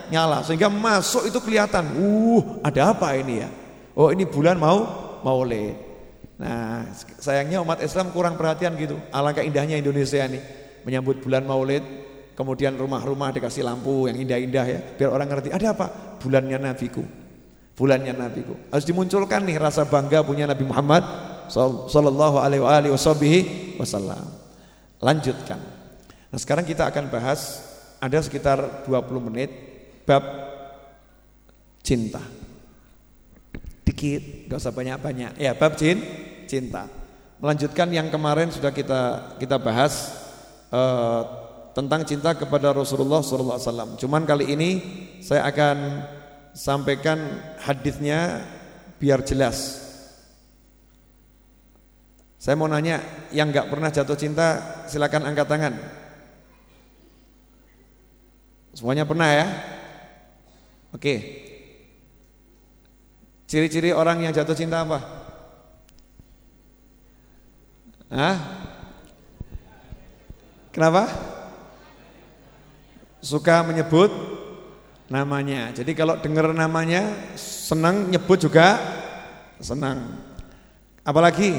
nyala. Sehingga masuk itu kelihatan, uh, ada apa ini ya? Oh, ini bulan mau maulid. Nah, sayangnya umat Islam kurang perhatian gitu. Alangkah indahnya Indonesia ini menyambut bulan maulid, kemudian rumah-rumah dikasih lampu yang indah-indah ya, biar orang ngerti ada apa? Bulannya nabiku. Bulannya nabiku. Harus dimunculkan nih rasa bangga punya Nabi Muhammad sallallahu alaihi wasallam. Lanjutkan. Nah sekarang kita akan bahas ada sekitar 20 menit bab cinta. Dikit, gak usah banyak-banyak. Ya bab cin, cinta. Melanjutkan yang kemarin sudah kita kita bahas uh, tentang cinta kepada Rasulullah SAW. Cuman kali ini saya akan sampaikan hadisnya biar jelas. Saya mau nanya, yang nggak pernah jatuh cinta, silakan angkat tangan. Semuanya pernah ya? Oke. Ciri-ciri orang yang jatuh cinta apa? Hah? Kenapa? Suka menyebut namanya. Jadi kalau dengar namanya senang nyebut juga senang. Apalagi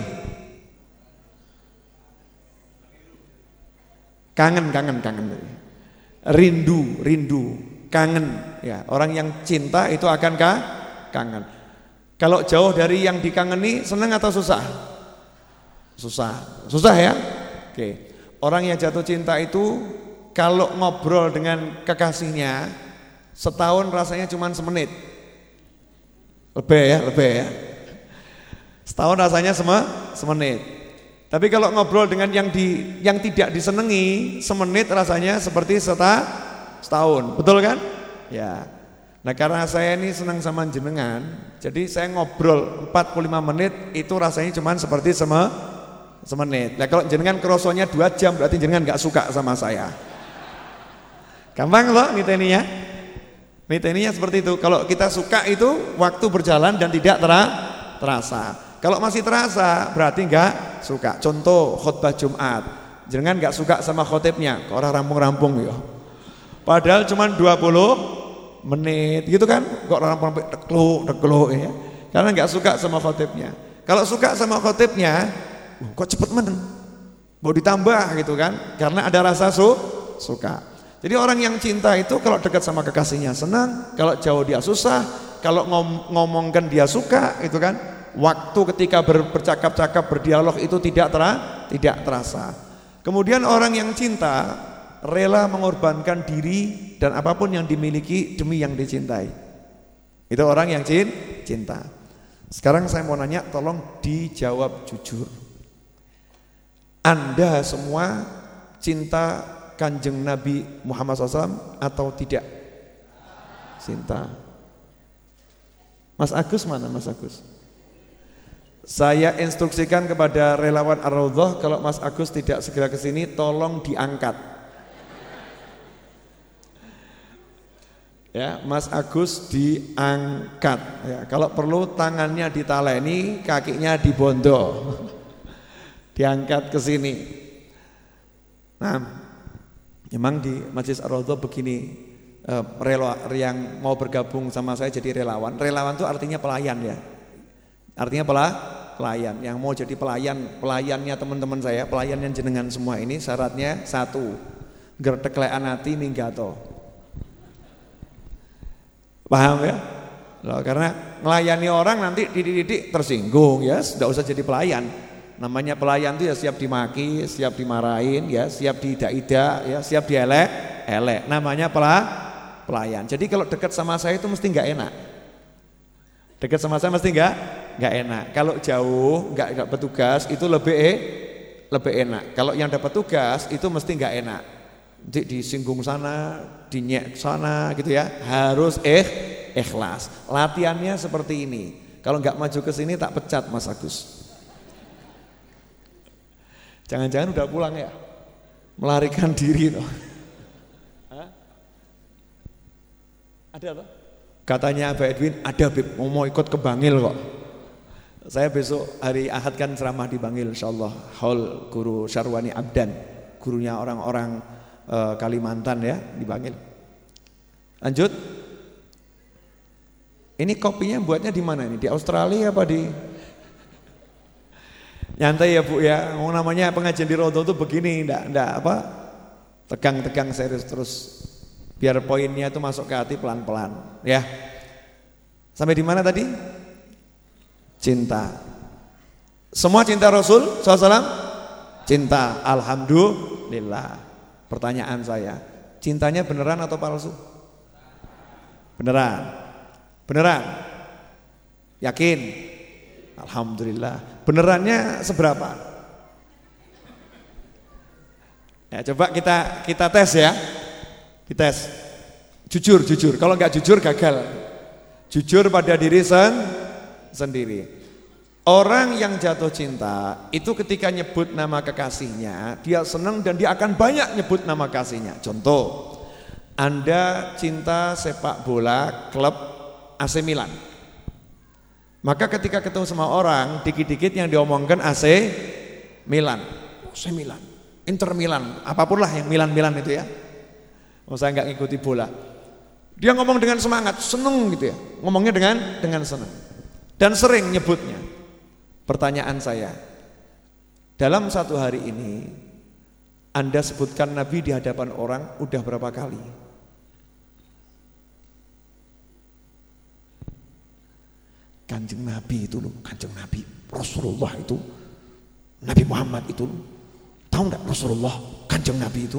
kangen kangen kangen rindu, rindu, kangen. Ya, orang yang cinta itu akan kah? kangen. Kalau jauh dari yang dikangeni senang atau susah? Susah. Susah ya? Oke. Orang yang jatuh cinta itu kalau ngobrol dengan kekasihnya setahun rasanya cuma semenit. Lebih ya, lebih ya. Setahun rasanya sema, semenit. Tapi kalau ngobrol dengan yang di yang tidak disenangi, semenit rasanya seperti seta, setahun. Betul kan? Ya. Nah, karena saya ini senang sama jenengan, jadi saya ngobrol 45 menit itu rasanya cuma seperti seme, semenit. Nah, kalau jenengan kerosonya 2 jam berarti jenengan nggak suka sama saya. Gampang loh niteninya. Niteninya seperti itu. Kalau kita suka itu waktu berjalan dan tidak terasa. Kalau masih terasa berarti enggak suka. Contoh khutbah Jumat. Jangan enggak suka sama khotibnya, orang rampung-rampung ya. Padahal cuma 20 menit gitu kan. Kok rampung dekluk dekluk ya. Karena enggak suka sama khotibnya. Kalau suka sama khotibnya, kok cepet men. Mau ditambah gitu kan. Karena ada rasa su suka. Jadi orang yang cinta itu kalau dekat sama kekasihnya senang, kalau jauh dia susah, kalau ngom ngomongkan dia suka itu kan waktu ketika ber, bercakap-cakap berdialog itu tidak tera, tidak terasa. Kemudian orang yang cinta rela mengorbankan diri dan apa pun yang dimiliki demi yang dicintai. Itu orang yang cinta. Sekarang saya mau nanya, tolong dijawab jujur. Anda semua cinta kanjeng Nabi Muhammad SAW atau tidak? Cinta. Mas Agus mana Mas Agus? Saya instruksikan kepada relawan Ar-Raudhah kalau Mas Agus tidak segera ke sini tolong diangkat. Ya, Mas Agus diangkat. Ya, kalau perlu tangannya ditaleni, kakinya dibondo. Diangkat ke sini. Nah, memang di Masjid Ar-Raudhah begini eh, relawan yang mau bergabung sama saya jadi relawan. Relawan itu artinya pelayan ya. Artinya apa? Pelayan. Yang mau jadi pelayan, pelayannya teman-teman saya, pelayannya jenengan semua ini syaratnya satu. Gertek hati minggato. Paham ya? Loh, karena melayani orang nanti dididik tersinggung ya, sudah usah jadi pelayan. Namanya pelayan itu ya siap dimaki, siap dimarahin, ya siap didak-idak, ya siap dielek, elek. Namanya pela, pelayan. Jadi kalau dekat sama saya itu mesti nggak enak. Dekat sama saya mesti enggak enggak enak. Kalau jauh enggak enggak petugas itu lebih eh, lebih enak. Kalau yang dapat tugas itu mesti enggak enak. Di, disinggung sana, dinyek sana gitu ya. Harus eh ikhlas. Latihannya seperti ini. Kalau enggak maju ke sini tak pecat Mas Agus. Jangan-jangan udah pulang ya? Melarikan diri loh. Ada apa? Katanya Abah Edwin, ada Bib, mau ikut ke Bangil kok. Saya besok hari Ahad kan ceramah di Bangil insyaallah. Hall guru Syarwani Abdan, gurunya orang-orang uh, Kalimantan ya dipanggil. Lanjut. Ini kopinya buatnya di mana ini? Di Australia apa di Nyantai ya Bu ya. Mau namanya pengajian di Rodo tuh begini, ndak ndak apa? Tegang-tegang serius terus. Biar poinnya itu masuk ke hati pelan-pelan, ya. Sampai di mana tadi? Cinta. Semua cinta Rasul SAW? Cinta. Alhamdulillah. Pertanyaan saya, cintanya beneran atau palsu? Beneran. Beneran. Yakin? Alhamdulillah. Benerannya seberapa? Ya, coba kita kita tes ya. Kita tes. Jujur, jujur. Kalau nggak jujur gagal. Jujur pada diri sen sendiri. Orang yang jatuh cinta itu ketika nyebut nama kekasihnya, dia senang dan dia akan banyak nyebut nama kasihnya. Contoh, Anda cinta sepak bola klub AC Milan. Maka ketika ketemu sama orang, dikit-dikit yang diomongkan AC Milan. AC Milan, Inter Milan, apa pun lah yang Milan-Milan itu ya. Oh saya nggak ngikuti bola. Dia ngomong dengan semangat, seneng gitu ya. Ngomongnya dengan dengan seneng. Dan sering nyebutnya. Pertanyaan saya, dalam satu hari ini Anda sebutkan Nabi di hadapan orang udah berapa kali? Kanjeng Nabi itu loh, kanjeng Nabi Rasulullah itu Nabi Muhammad itu loh. Tahu nggak Rasulullah kanjeng Nabi itu?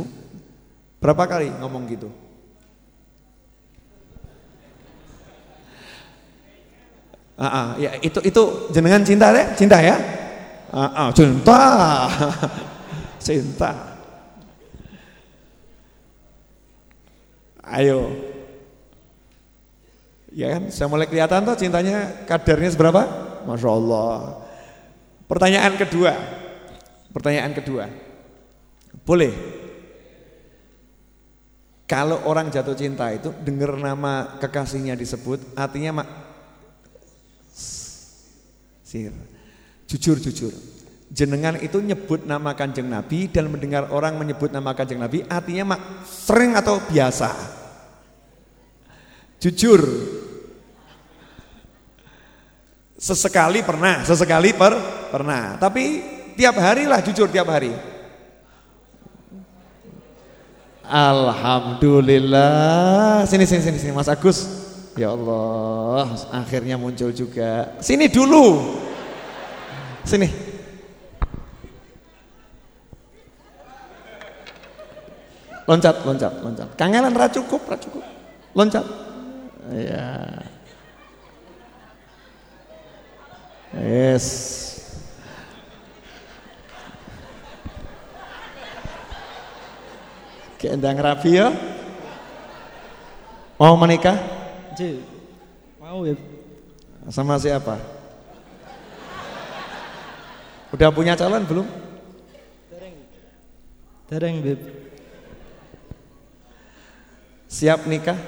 Berapa kali ngomong gitu? Ah, ah, ya itu itu jenengan cinta deh, cinta ya? Ah, ah, cinta, cinta. Ayo, ya kan? Saya mulai kelihatan tuh cintanya kadarnya seberapa? Masya Allah. Pertanyaan kedua, pertanyaan kedua, boleh? Kalau orang jatuh cinta itu dengar nama kekasihnya disebut, artinya sir. Jujur, jujur. Jenengan itu nyebut nama kanjeng Nabi dan mendengar orang menyebut nama kanjeng Nabi artinya mak sering atau biasa? Jujur. Sesekali pernah, sesekali per, pernah. Tapi tiap hari lah jujur tiap hari. Alhamdulillah. Sini sini sini sini Mas Agus. Ya Allah, akhirnya muncul juga. Sini dulu. Sini. Loncat, loncat, loncat. Kangelan ra cukup, ra. Loncat. Ya. Yes. Keendang rapi ya. Mau menikah? Cik, mau ya. Sama siapa? Udah punya calon belum? Dereng. Dereng, Beb. Siap nikah?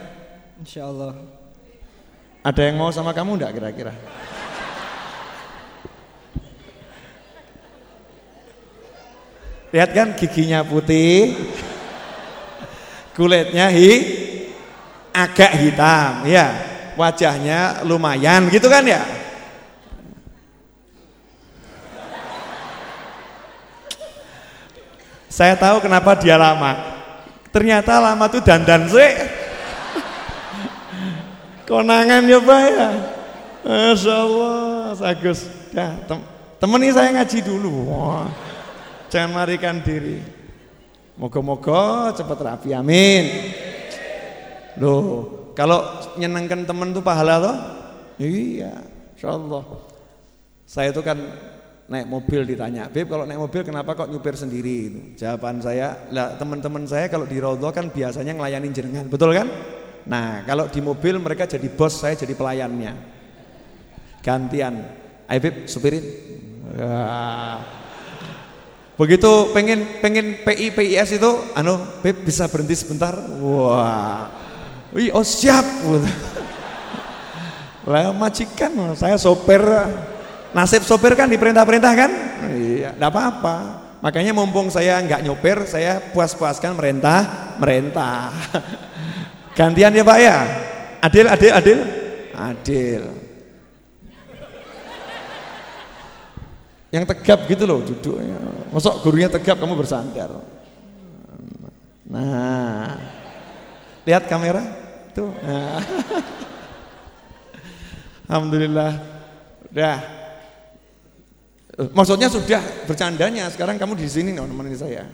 Insya Allah. Ada yang mau sama kamu enggak kira-kira? Lihat kan giginya putih, kulitnya hi, agak hitam, ya. Wajahnya lumayan gitu kan ya? Saya tahu kenapa dia lama. Ternyata lama tuh dandan sih. Konangan ya Pak ya. Masya Allah, Agus. Ya, tem ini saya ngaji dulu. Wah, jangan marikan diri. Moga-moga cepat rapi, amin. Loh, kalau nyenengkan temen tuh pahala toh? Iya, insyaallah. Saya itu kan naik mobil ditanya, Beb kalau naik mobil kenapa kok nyupir sendiri? Jawaban saya, lah teman-teman saya kalau di Raudhah kan biasanya ngelayanin jenengan, betul kan? Nah, kalau di mobil mereka jadi bos, saya jadi pelayannya. Gantian. Ayo Beb, supirin. Ya. Begitu pengen pengen PI PIS itu, anu Beb bisa berhenti sebentar. Wah. Wih, oh siap. Lah majikan, saya sopir. Nasib sopir kan diperintah-perintah kan? Iya, enggak apa-apa. Makanya mumpung saya nggak nyopir, saya puas-puaskan merentah, merentah. Gantian ya Pak ya. Adil, adil, adil, adil. Yang tegap gitu loh duduknya. Masuk gurunya tegap kamu bersandar. Nah, lihat kamera tuh. Nah. Alhamdulillah. Udah. Maksudnya sudah bercandanya. Sekarang kamu di sini nih nemenin saya.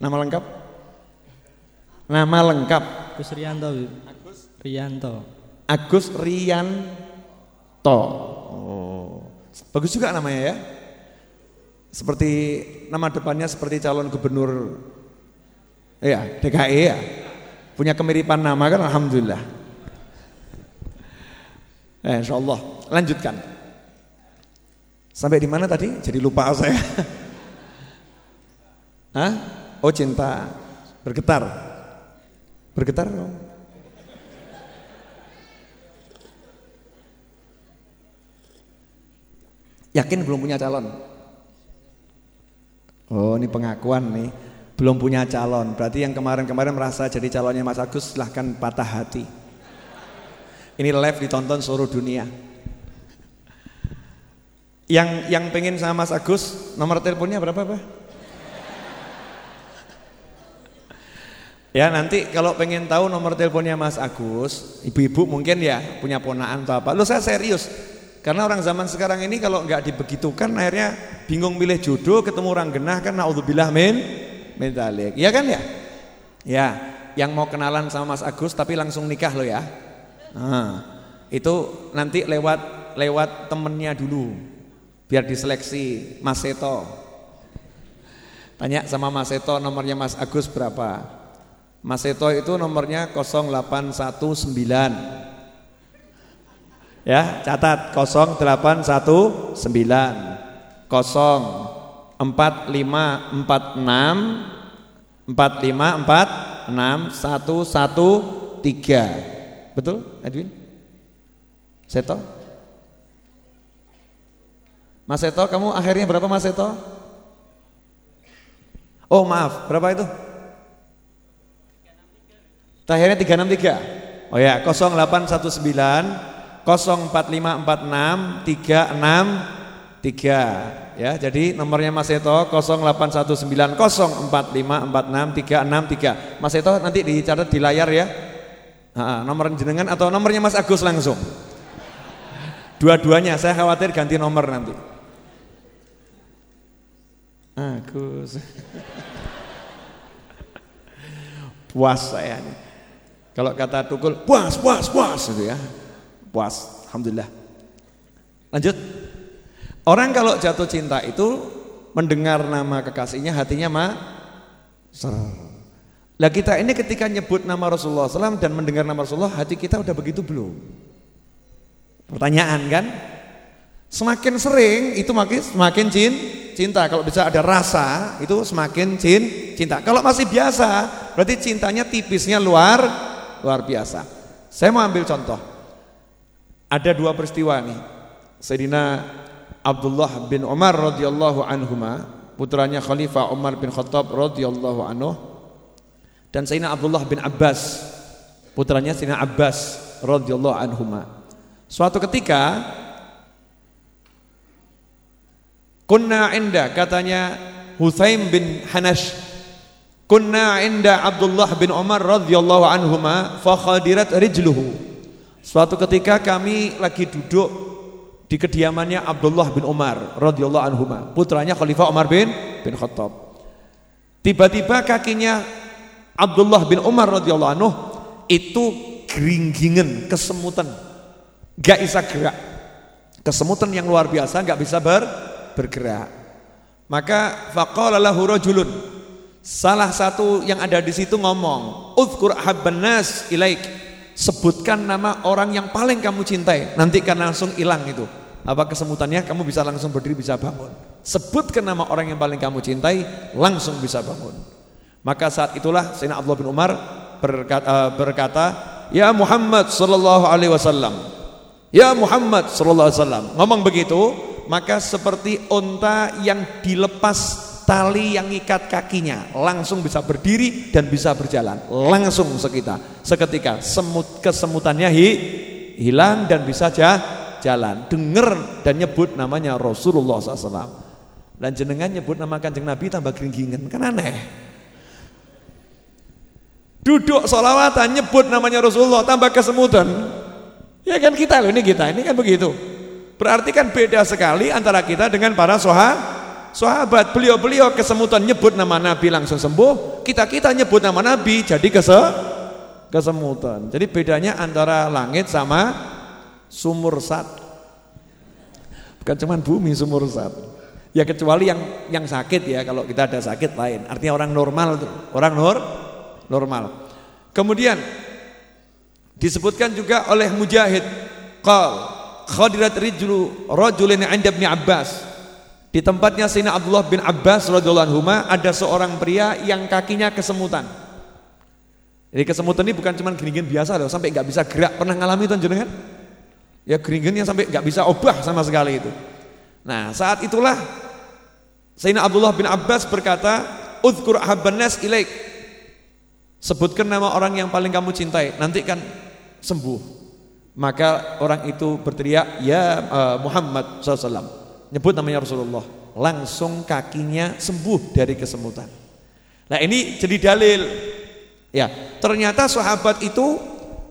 Nama lengkap? Nama lengkap. Agus Rianto. Agus Rianto. Agus Rianto. Oh. Bagus juga namanya ya. Seperti nama depannya seperti calon gubernur ya DKI ya. Punya kemiripan nama kan alhamdulillah. Eh, insya Allah lanjutkan. Sampai di mana tadi? Jadi lupa saya. Hah? Oh cinta bergetar, bergetar. Yakin belum punya calon? Oh ini pengakuan nih Belum punya calon Berarti yang kemarin-kemarin merasa jadi calonnya Mas Agus Silahkan patah hati Ini live ditonton seluruh dunia Yang yang pengen sama Mas Agus Nomor teleponnya berapa Pak? Ya nanti kalau pengen tahu nomor teleponnya Mas Agus Ibu-ibu mungkin ya punya ponaan atau apa Lu saya serius karena orang zaman sekarang ini kalau nggak dibegitukan akhirnya bingung milih jodoh, ketemu orang genah kan naudzubillah min dalik. Iya kan ya? Ya, yang mau kenalan sama Mas Agus tapi langsung nikah lo ya. Nah, itu nanti lewat lewat temennya dulu. Biar diseleksi Mas Seto. Tanya sama Mas Seto nomornya Mas Agus berapa? Mas Seto itu nomornya 0819 Ya, catat 0819 04546 4546 113. Betul, Edwin? Seto? Mas Seto, kamu akhirnya berapa Mas Seto? Oh maaf, berapa itu? Akhirnya 363. Oh ya, 0819 04546 363 ya. Jadi nomornya Mas Eto 081904546363. Mas Eto nanti dicatat di layar ya. Nah, nomor jenengan atau nomornya Mas Agus langsung. Dua-duanya saya khawatir ganti nomor nanti. Agus. puas saya nih. Kalau kata tukul, puas, puas, puas gitu ya puas, alhamdulillah. Lanjut. Orang kalau jatuh cinta itu mendengar nama kekasihnya hatinya mah ser. Lah kita ini ketika nyebut nama Rasulullah SAW dan mendengar nama Rasulullah hati kita udah begitu belum? Pertanyaan kan? Semakin sering itu makin semakin cin, cinta. Kalau bisa ada rasa itu semakin cin, cinta. Kalau masih biasa berarti cintanya tipisnya luar luar biasa. Saya mau ambil contoh. Ada dua peristiwa nih. Sayyidina Abdullah bin Umar radhiyallahu anhuma, putranya Khalifah Umar bin Khattab radhiyallahu anhu dan Sayyidina Abdullah bin Abbas, putranya Sayyidina Abbas radhiyallahu anhuma. Suatu ketika kunna inda katanya Huthaim bin Hanash kunna inda Abdullah bin Umar radhiyallahu anhuma fa khadirat rijluhu Suatu ketika kami lagi duduk di kediamannya Abdullah bin Umar radhiyallahu anhu, putranya Khalifah Umar bin bin Khattab. Tiba-tiba kakinya Abdullah bin Umar radhiyallahu anhu itu geringgingan, kesemutan. Gak bisa gerak. Kesemutan yang luar biasa gak bisa ber, bergerak. Maka faqala lahu rajulun Salah satu yang ada di situ ngomong, "Udzkur habban nas ilaik." sebutkan nama orang yang paling kamu cintai. Nanti kan langsung hilang itu. Apa kesemutannya? Kamu bisa langsung berdiri bisa bangun. Sebutkan nama orang yang paling kamu cintai langsung bisa bangun. Maka saat itulah Sayyidina Abdullah bin Umar berkata, uh, berkata ya Muhammad sallallahu alaihi wasallam ya Muhammad sallallahu alaihi wasallam. Ngomong begitu maka seperti onta yang dilepas tali yang ikat kakinya langsung bisa berdiri dan bisa berjalan. Langsung sekitar. Seketika semut kesemutannya hi, hilang dan bisa jah, jalan. Dengar dan nyebut namanya Rasulullah SAW dan jenengan nyebut nama kanjeng Nabi tambah geringgingan kan aneh. Duduk solawatan nyebut namanya Rasulullah tambah kesemutan. Ya kan kita loh ini kita. Ini kan begitu. Berarti kan beda sekali antara kita dengan para soha sahabat beliau-beliau kesemutan nyebut nama Nabi langsung sembuh. Kita-kita nyebut nama Nabi jadi kese kesemutan. Jadi bedanya antara langit sama sumur sat bukan cuma bumi sumur sat ya kecuali yang yang sakit ya kalau kita ada sakit lain. Artinya orang normal orang nur normal. Kemudian disebutkan juga oleh Mujahid qal khadirat rijlu rajulin 'inda Ibnu Abbas di tempatnya Sayyidina Abdullah bin Abbas radhiyallahu anhu ada seorang pria yang kakinya kesemutan. Jadi kesemutan ini bukan cuma geringin biasa loh, sampai nggak bisa gerak. Pernah ngalami itu jenengan? Ya geringin yang sampai nggak bisa obah sama sekali itu. Nah, saat itulah Sayyidina Abdullah bin Abbas berkata, "Udzkur ahabban nas ilaik." Sebutkan nama orang yang paling kamu cintai, nanti kan sembuh. Maka orang itu berteriak, "Ya uh, Muhammad sallallahu nyebut namanya Rasulullah, langsung kakinya sembuh dari kesemutan. Nah, ini jadi dalil. Ya, ternyata sahabat itu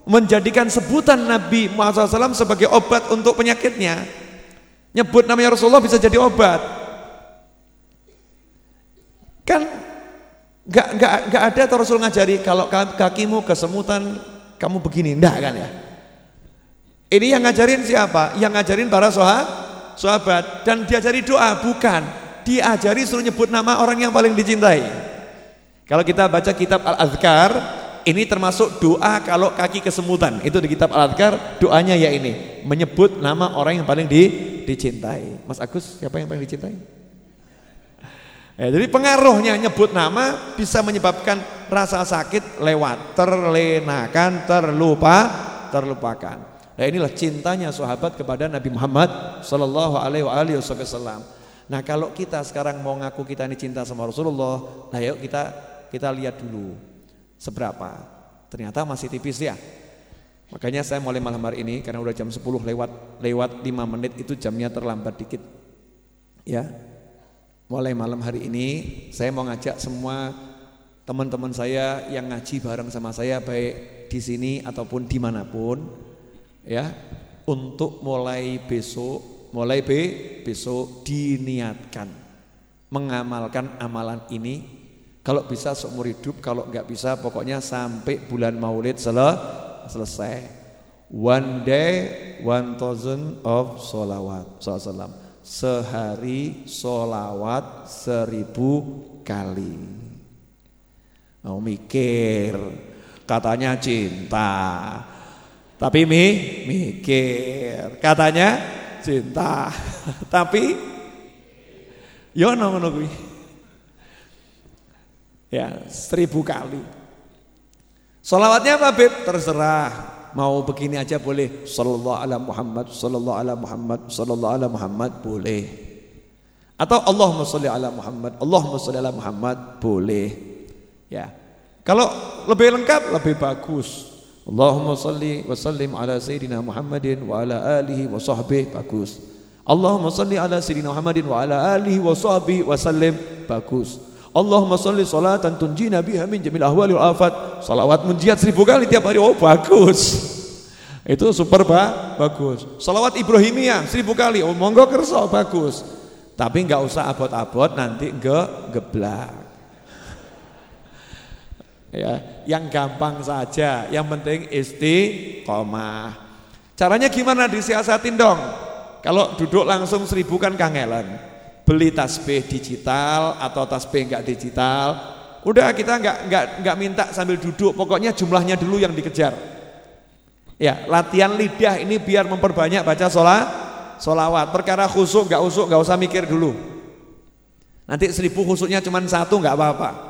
menjadikan sebutan Nabi Muhammad SAW sebagai obat untuk penyakitnya. Nyebut namanya Rasulullah bisa jadi obat. Kan nggak nggak nggak ada atau Rasul ngajari kalau kakimu kesemutan kamu begini, enggak kan ya? Ini yang ngajarin siapa? Yang ngajarin para sahabat sahabat dan diajari doa bukan. Diajari suruh nyebut nama orang yang paling dicintai. Kalau kita baca kitab Al-Azkar ini termasuk doa kalau kaki kesemutan. Itu di kitab Al-Azkar doanya ya ini menyebut nama orang yang paling di, dicintai. Mas Agus siapa yang paling dicintai? Ya, jadi pengaruhnya nyebut nama bisa menyebabkan rasa sakit lewat, terlenakan, terlupa, terlupakan. Nah inilah cintanya sahabat kepada Nabi Muhammad Sallallahu Alaihi Wasallam. Nah kalau kita sekarang mau ngaku kita ini cinta sama Rasulullah, nah yuk kita kita lihat dulu seberapa. Ternyata masih tipis ya. Makanya saya mulai malam hari ini karena udah jam 10 lewat lewat 5 menit itu jamnya terlambat dikit. Ya. Mulai malam hari ini saya mau ngajak semua teman-teman saya yang ngaji bareng sama saya baik di sini ataupun di mana pun ya. Untuk mulai besok mulai be, besok diniatkan. Mengamalkan amalan ini. Kalau bisa seumur hidup kalau nggak bisa pokoknya sampai bulan maulid sel selesai. One day one thousand of solawat salam sehari solawat seribu kali. Mau mikir katanya cinta tapi mi, mikir. Katanya cinta. Tapi yo ya ngono kuwi. Ya, seribu kali. Solawatnya apa Beb? Terserah. Mau begini aja boleh. Sallallahu ala Muhammad, sallallahu ala Muhammad, sallallahu ala Muhammad boleh. Atau Allahumma sholli ala Muhammad, Allahumma sholli ala Muhammad boleh. Ya. Kalau lebih lengkap lebih bagus. Allahumma salli wa sallim ala Sayyidina Muhammadin wa ala alihi wa sahbihi bagus. Allahumma salli ala Sayyidina Muhammadin wa ala alihi wa sahbihi wa sallim bagus. Allahumma salli salatan tunjina biha min jamil ahwali wal afat. Salawat munjiat seribu kali tiap hari oh bagus. Itu super pak bagus. Salawat Ibrahimiyah seribu kali oh monggo kerso bagus. Tapi nggak usah abot-abot nanti enggak geblak ya yang gampang saja. Yang penting istiqomah. Caranya gimana disiasatin dong? Kalau duduk langsung seribu kan kangelan. Beli tasbih digital atau tasbih enggak digital. Udah kita enggak enggak enggak minta sambil duduk. Pokoknya jumlahnya dulu yang dikejar. Ya latihan lidah ini biar memperbanyak baca sholat sholawat. Perkara khusuk enggak usuk enggak usah mikir dulu. Nanti seribu khusuknya cuma satu enggak apa-apa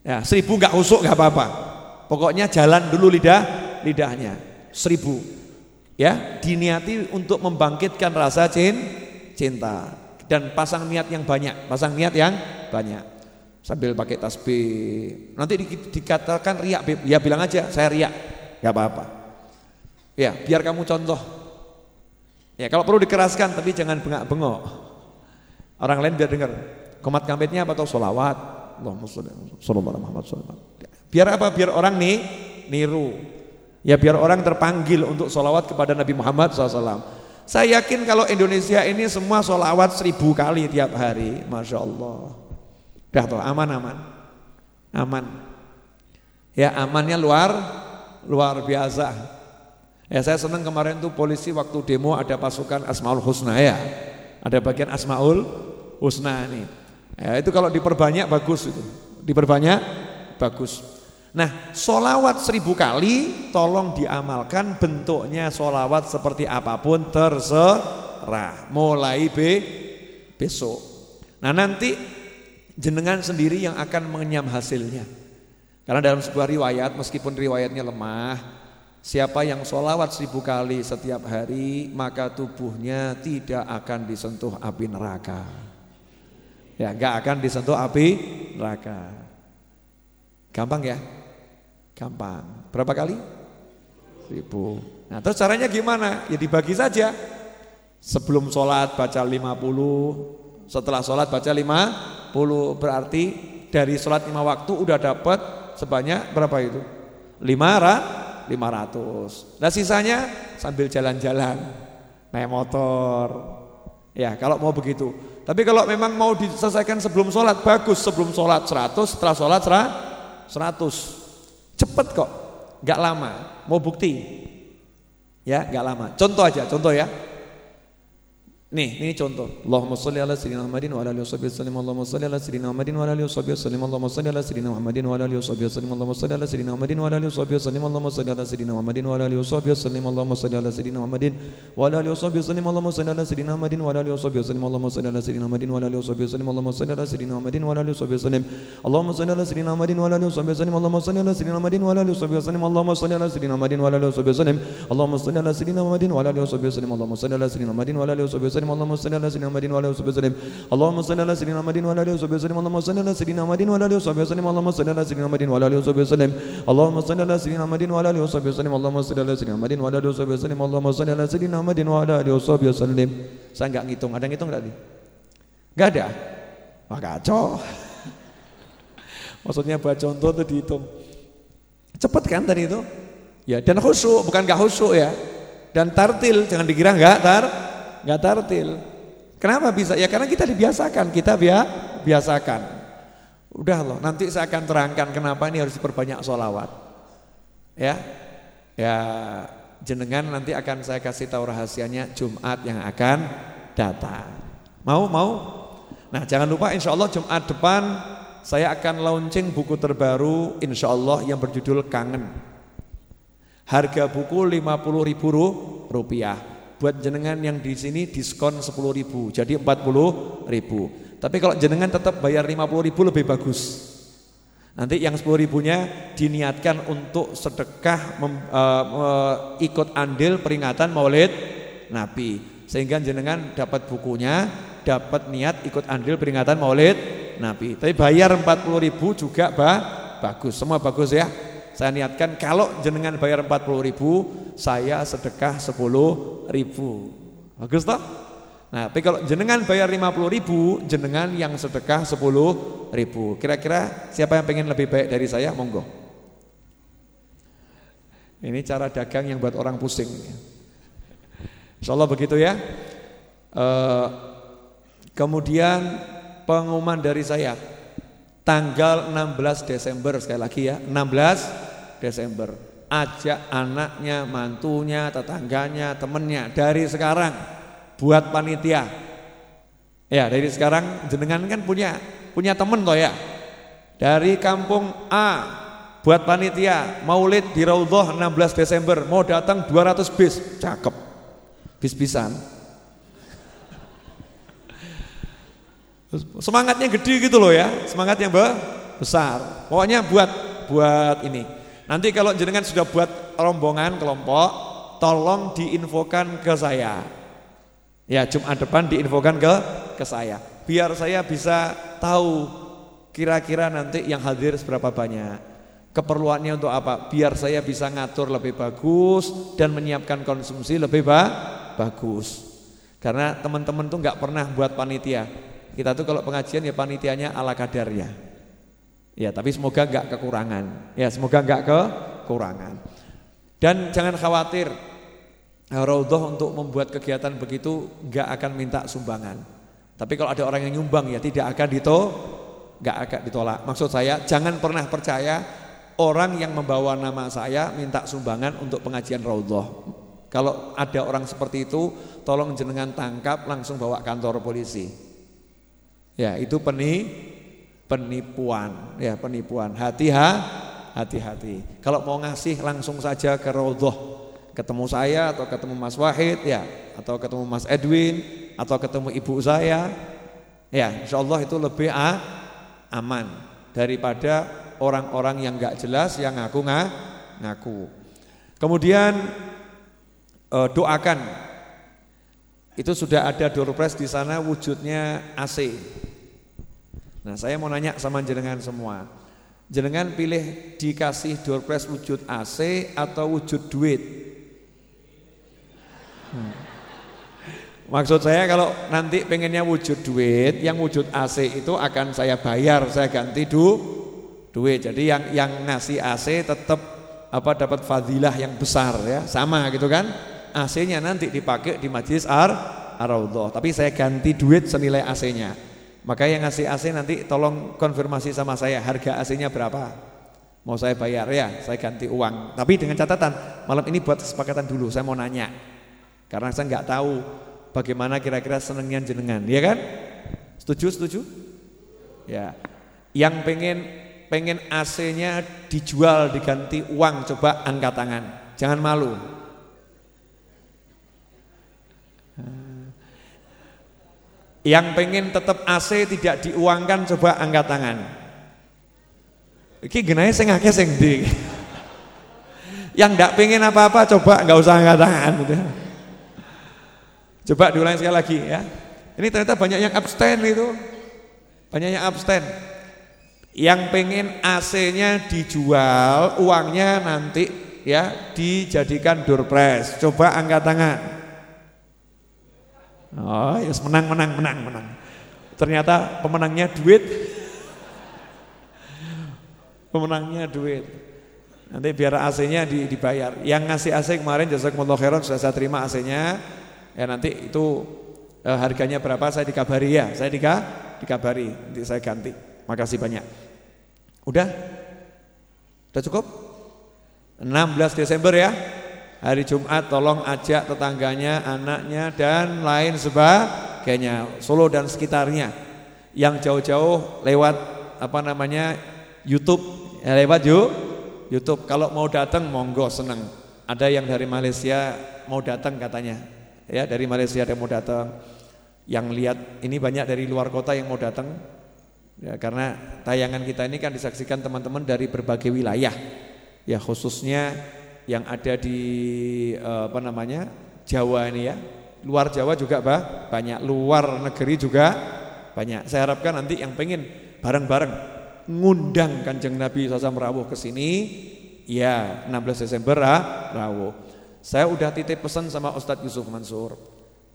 Ya, seribu nggak usuk nggak apa-apa. Pokoknya jalan dulu lidah lidahnya. Seribu. Ya, diniati untuk membangkitkan rasa cin, cinta dan pasang niat yang banyak, pasang niat yang banyak. Sambil pakai tasbih. Nanti di, dikatakan riak, ya bilang aja saya riak, nggak apa-apa. Ya, biar kamu contoh. Ya, kalau perlu dikeraskan tapi jangan bengak-bengok. Orang lain biar dengar. Komat kampetnya apa atau solawat? Allahumma sholli Muhammad Biar apa? Biar orang nih niru. Ya biar orang terpanggil untuk solawat kepada Nabi Muhammad SAW. Saya yakin kalau Indonesia ini semua sholawat seribu kali tiap hari, masya Allah. Dah tuh aman-aman, aman. Ya amannya luar luar biasa. Ya saya senang kemarin tuh polisi waktu demo ada pasukan Asmaul Husna ya, ada bagian Asmaul Husna ini. Ya itu kalau diperbanyak bagus itu, diperbanyak bagus. Nah, solawat seribu kali tolong diamalkan bentuknya solawat seperti apa pun terserah. Mulai be, besok. Nah nanti jenengan sendiri yang akan mengenyam hasilnya. Karena dalam sebuah riwayat meskipun riwayatnya lemah, siapa yang solawat seribu kali setiap hari maka tubuhnya tidak akan disentuh api neraka. Ya, gak akan disentuh api neraka. Gampang ya? Gampang. Berapa kali? Seribu. Nah terus caranya gimana? Ya dibagi saja. Sebelum sholat baca 50, setelah sholat baca 50, berarti dari sholat lima waktu udah dapat sebanyak berapa itu? 5 500. Nah sisanya sambil jalan-jalan, naik motor. Ya kalau mau begitu. Tapi kalau memang mau diselesaikan sebelum sholat, bagus sebelum sholat 100, setelah sholat 100. Cepet kok, nggak lama. Mau bukti? Ya, nggak lama. Contoh aja, contoh ya. Nih, ini contoh. Allahumma shalli ala sayyidina Muhammadin wa ala alihi wasallam. Allahumma shalli ala sayyidina Muhammadin wa ala alihi wasallam. Allahumma shalli ala sayyidina Muhammadin wa ala alihi wasallam. Allahumma shalli ala sayyidina Muhammadin wa ala alihi wasallam. Allahumma shalli ala sayyidina Muhammadin wa ala alihi wasallam. Allahumma shalli ala sayyidina Muhammadin wa ala alihi wasallam. Allahumma shalli ala sayyidina Muhammadin wa ala alihi wasallam. Allahumma shalli ala sayyidina Muhammadin wa ala alihi wasallam. Allahumma shalli ala sayyidina Muhammadin wa ala alihi wasallam. Allahumma shalli ala sayyidina Muhammadin wa ala alihi wasallam. Allahumma shalli ala sayyidina Muhammadin wa ala alihi wasallam. Allahumma shalli ala sayyidina Muhammadin wa ala alihi wasallam. Allahumma shalli ala sayyidina Muhammadin wa ala alihi wasallam. Allahumma shalli ala sayyidina Muhammadin wa ala alihi wasallam. Allahumma shalli ala سيدنا محمد وعلى اله وسلم اللهم صل على سيدنا محمد وعلى اله وسلم اللهم صل على سيدنا محمد وعلى اله وسلم اللهم صل على سيدنا محمد وعلى اله وسلم اللهم صل على سيدنا محمد وعلى اله وسلم اللهم صل على سيدنا محمد وعلى اله وسلم اللهم صل على سيدنا محمد وعلى اله وسلم saya enggak ngitung ada ngitung enggak nih enggak ada wah kacau maksudnya baca contoh itu dihitung cepet kan tadi itu ya dan khusyuk bukan enggak khusyuk ya dan tartil jangan dikira enggak tar enggak tartil Kenapa bisa? Ya karena kita dibiasakan, kita bia, biasakan. Udah loh, nanti saya akan terangkan kenapa ini harus diperbanyak sholawat. Ya, ya jenengan nanti akan saya kasih tahu rahasianya Jumat yang akan datang. Mau, mau? Nah jangan lupa insya Allah Jumat depan saya akan launching buku terbaru insya Allah yang berjudul Kangen. Harga buku 50 ribu rupiah buat jenengan yang di sini diskon 10 ribu jadi 40 ribu. Tapi kalau jenengan tetap bayar 50 ribu lebih bagus. Nanti yang 10 ribunya diniatkan untuk sedekah mem, uh, ikut andil peringatan maulid Nabi. Sehingga jenengan dapat bukunya dapat niat ikut andil peringatan maulid Nabi. Tapi bayar 40 ribu juga bah, bagus. Semua bagus ya saya niatkan kalau jenengan bayar 40 ribu, saya sedekah 10 ribu. Bagus toh? Nah, tapi kalau jenengan bayar 50 ribu, jenengan yang sedekah 10 ribu. Kira-kira siapa yang pengen lebih baik dari saya? Monggo. Ini cara dagang yang buat orang pusing. Insya Allah begitu ya. E, kemudian pengumuman dari saya tanggal 16 Desember sekali lagi ya 16 Desember. Ajak anaknya, mantunya, tetangganya, temennya dari sekarang buat panitia. Ya, dari sekarang jenengan kan punya punya temen toh ya. Dari kampung A buat panitia Maulid di Raudhah 16 Desember mau datang 200 bis. Cakep. Bis-bisan. Semangatnya gede gitu loh ya, semangatnya besar. Pokoknya buat buat ini. Nanti kalau jenengan sudah buat rombongan kelompok, tolong diinfokan ke saya. Ya Jumat depan diinfokan ke ke saya. Biar saya bisa tahu kira-kira nanti yang hadir seberapa banyak. Keperluannya untuk apa? Biar saya bisa ngatur lebih bagus dan menyiapkan konsumsi lebih ba bagus. Karena teman-teman tuh nggak pernah buat panitia. Kita tuh kalau pengajian ya panitianya ala kadarnya. Ya, tapi semoga nggak kekurangan. Ya, semoga nggak kekurangan. Dan jangan khawatir, Raudhah untuk membuat kegiatan begitu nggak akan minta sumbangan. Tapi kalau ada orang yang nyumbang ya tidak akan dito, nggak akan ditolak. Maksud saya jangan pernah percaya orang yang membawa nama saya minta sumbangan untuk pengajian Raudhah. Kalau ada orang seperti itu, tolong jenengan tangkap langsung bawa kantor polisi. Ya, itu peni penipuan, ya penipuan. Hati-hati, Kalau mau ngasih langsung saja ke Raudhah. Ketemu saya atau ketemu Mas Wahid ya. Atau ketemu Mas Edwin atau ketemu ibu saya. Ya insya Allah itu lebih ah, aman daripada orang-orang yang nggak jelas yang ngaku ngaku. Kemudian eh, doakan. Itu sudah ada doorpress di sana wujudnya AC nah saya mau nanya sama jenengan semua jenengan pilih dikasih doorpress wujud AC atau wujud duit Hmm. Maksud saya kalau nanti pengennya wujud duit, yang wujud AC itu akan saya bayar, saya ganti du duit. Jadi yang yang ngasih AC tetap apa dapat fadilah yang besar ya, sama gitu kan? AC-nya nanti dipakai di majlis ar Ar-Raudhah, tapi saya ganti duit senilai AC-nya. Maka yang ngasih AC nanti tolong konfirmasi sama saya harga AC-nya berapa? Mau saya bayar ya, saya ganti uang. Tapi dengan catatan, malam ini buat kesepakatan dulu, saya mau nanya. Karena saya nggak tahu bagaimana kira-kira senengnya jenengan, ya kan? Setuju, setuju? Ya. Yang pengen pengen AC-nya dijual diganti uang, coba angkat tangan. Jangan malu. Yang pengen tetap AC tidak diuangkan coba angkat tangan. Iki genai sing akeh Yang ndak pengen apa-apa coba nggak usah angkat tangan gitu. Coba diulangi sekali lagi ya. Ini ternyata banyak yang abstain itu. Banyak yang abstain. Yang pengen AC-nya dijual, uangnya nanti ya dijadikan door prize. Coba angkat tangan. Oh, ya yes, menang menang menang menang. Ternyata pemenangnya duit. Pemenangnya duit. Nanti biar AC-nya dibayar. Yang ngasih AC kemarin jazakumullah khairan sudah saya terima AC-nya. Ya nanti itu eh, harganya berapa saya dikabari ya, saya dika, dikabari, nanti saya ganti. Makasih banyak. Udah? Udah cukup? 16 Desember ya. Hari Jumat tolong ajak tetangganya, anaknya dan lain sebagainya, Solo dan sekitarnya. Yang jauh-jauh lewat apa namanya? YouTube, ya, lewat yuk YouTube. Kalau mau datang monggo seneng. Ada yang dari Malaysia mau datang katanya ya dari Malaysia ada yang mau datang yang lihat ini banyak dari luar kota yang mau datang ya karena tayangan kita ini kan disaksikan teman-teman dari berbagai wilayah ya khususnya yang ada di eh, apa namanya Jawa ini ya luar Jawa juga bah, banyak luar negeri juga banyak saya harapkan nanti yang pengen bareng-bareng ngundang kanjeng Nabi SAW rawuh ke sini ya 16 Desember ah, rawuh saya udah titip pesan sama Ustadz Yusuf Mansur.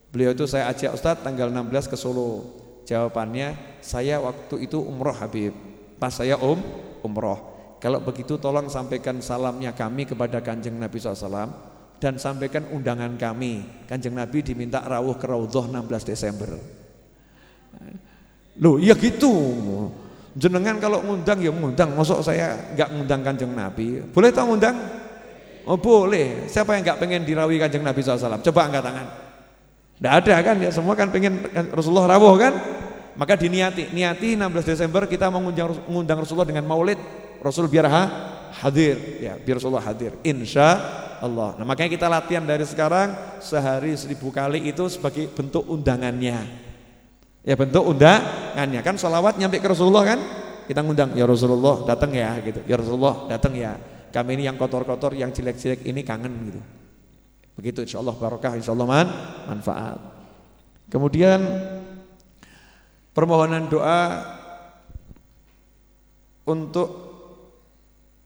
Beliau itu saya ajak Ustadz tanggal 16 ke Solo. Jawabannya, saya waktu itu umroh Habib. Pas saya um, umroh. Kalau begitu tolong sampaikan salamnya kami kepada kanjeng Nabi SAW dan sampaikan undangan kami. Kanjeng Nabi diminta rawuh ke Raudhah 16 Desember. Loh, iya gitu. Jenengan kalau ngundang ya ngundang, masuk saya nggak ngundang kanjeng Nabi. Boleh tak ngundang? Oh boleh. Siapa yang nggak pengen dirawi kanjeng Nabi SAW? Coba angkat tangan. Tidak ada kan ya semua kan pengen Rasulullah rawuh kan? Maka diniati, niati 16 Desember kita mengundang Rasulullah dengan maulid Rasul biar ha, hadir ya biar Rasulullah hadir insya Allah. Nah makanya kita latihan dari sekarang sehari seribu kali itu sebagai bentuk undangannya. Ya bentuk undangannya kan sholawat nyampe ke Rasulullah kan? Kita ngundang ya Rasulullah datang ya gitu. Ya Rasulullah datang ya. Kami ini yang kotor-kotor, yang jelek-jelek ini kangen gitu. Begitu insya Allah barokah, insya Allah man, manfaat. Kemudian permohonan doa untuk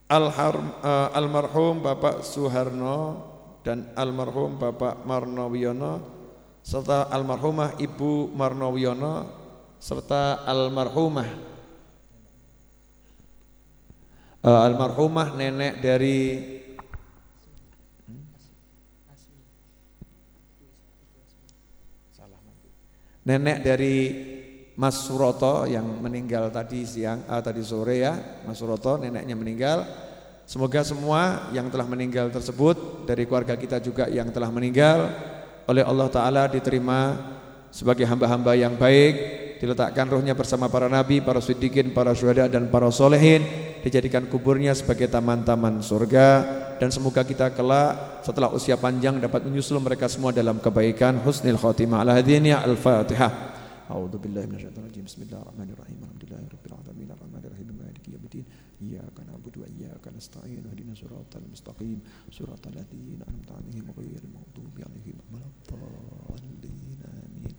almarhum Bapak Suharno dan almarhum Bapak Marnowiono serta almarhumah Ibu Marnowiono serta almarhumah uh, almarhumah nenek dari nenek dari Mas Suroto yang meninggal tadi siang uh, tadi sore ya. Mas Suroto neneknya meninggal. Semoga semua yang telah meninggal tersebut dari keluarga kita juga yang telah meninggal oleh Allah Ta'ala diterima sebagai hamba-hamba yang baik diletakkan rohnya bersama para nabi, para siddiqin, para syuhada dan para solehin dijadikan kuburnya sebagai taman-taman surga. Dan semoga kita kelak setelah usia panjang dapat menyusul mereka semua dalam kebaikan. Husnul khotimah Alhamdulillahirabbil alamin. Arrahmanirrahim. Maliki yaumiddin Iyyaka na'budu wa iyyaka nasta'in. Ihdinas siratal mustaqim. Siratal ladzina an'amta 'alaihim ghairil maghdubi 'alaihim waladdallin. Amin.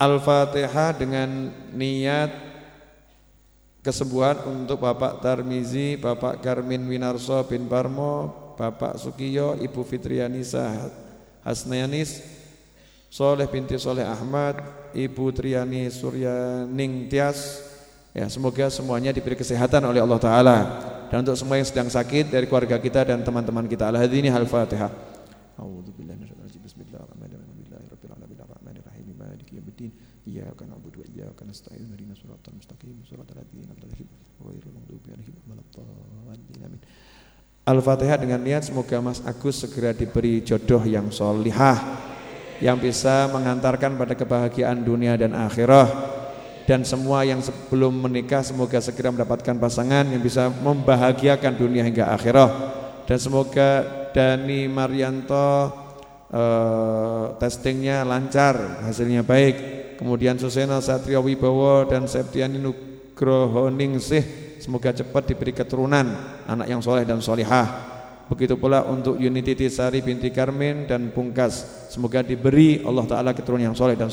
Al-Fatihah dengan niat kesembuhan untuk Bapak Tarmizi, Bapak Karmin Winarso bin Parmo, Bapak Sukiyo, Ibu Fitrianisa Hasnayanis, Soleh binti Soleh Ahmad, Ibu Triani Suryaning Tias. Ya, semoga semuanya diberi kesehatan oleh Allah Taala. Dan untuk semua yang sedang sakit dari keluarga kita dan teman-teman kita. Al-Hadini Al-Fatihah. Al-Fatihah dengan niat semoga Mas Agus segera diberi jodoh yang solihah yang bisa mengantarkan pada kebahagiaan dunia dan akhirah. Dan semua yang sebelum menikah semoga segera mendapatkan pasangan yang bisa membahagiakan dunia hingga akhirah. Dan semoga Dani Marianto uh, testingnya lancar hasilnya baik. Kemudian Susena Satrio Wibowo dan Septiani Nugroho Ningsih semoga cepat diberi keturunan anak yang soleh dan solihah begitu pula untuk Unity Tisari binti Karmin dan Pungkas. Semoga diberi Allah Ta'ala keturunan yang soleh dan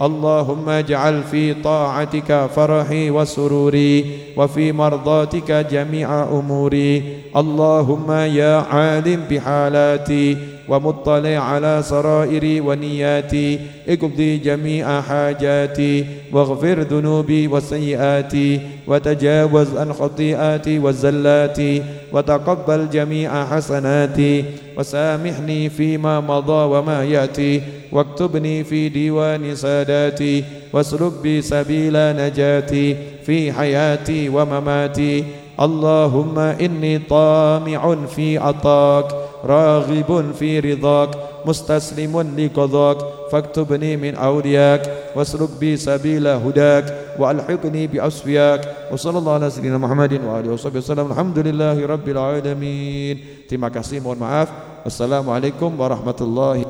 اللهم اجعل في طاعتك فرحي وسروري وفي مرضاتك جميع أموري. اللهم يا عالم بحالاتي ومطلع على سرائري ونياتي. اقضي جميع حاجاتي واغفر ذنوبي وسيئاتي. وتجاوز عن خطيئاتي وزلاتي. وتقبل جميع حسناتي. وسامحني فيما مضى وما يأتي. واكتبني في ديوان ساداتي واسلك بي سبيل نجاتي في حياتي ومماتي. اللهم إني طامع في عطاك راغب في رضاك مستسلم لقضاك. فاكتبني من أولياك واسلك بي سبيل هداك وألحقني بأصفياك وصلى الله على سيدنا محمد وآله وصحبه وسلم. الحمد لله رب العالمين. terima kasih maaf Assalamualaikum warahmatullahi wabarakatuh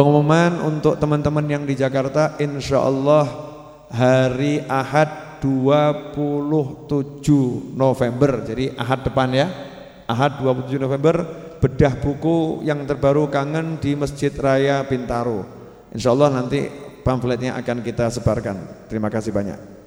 Pengumuman untuk teman-teman yang di Jakarta Insya Allah hari Ahad 27 November. Jadi Ahad depan ya. Ahad 27 November Bedah buku yang terbaru kangen di Masjid Raya Bintaro. Insya Allah nanti pamfletnya akan kita sebarkan. Terima kasih banyak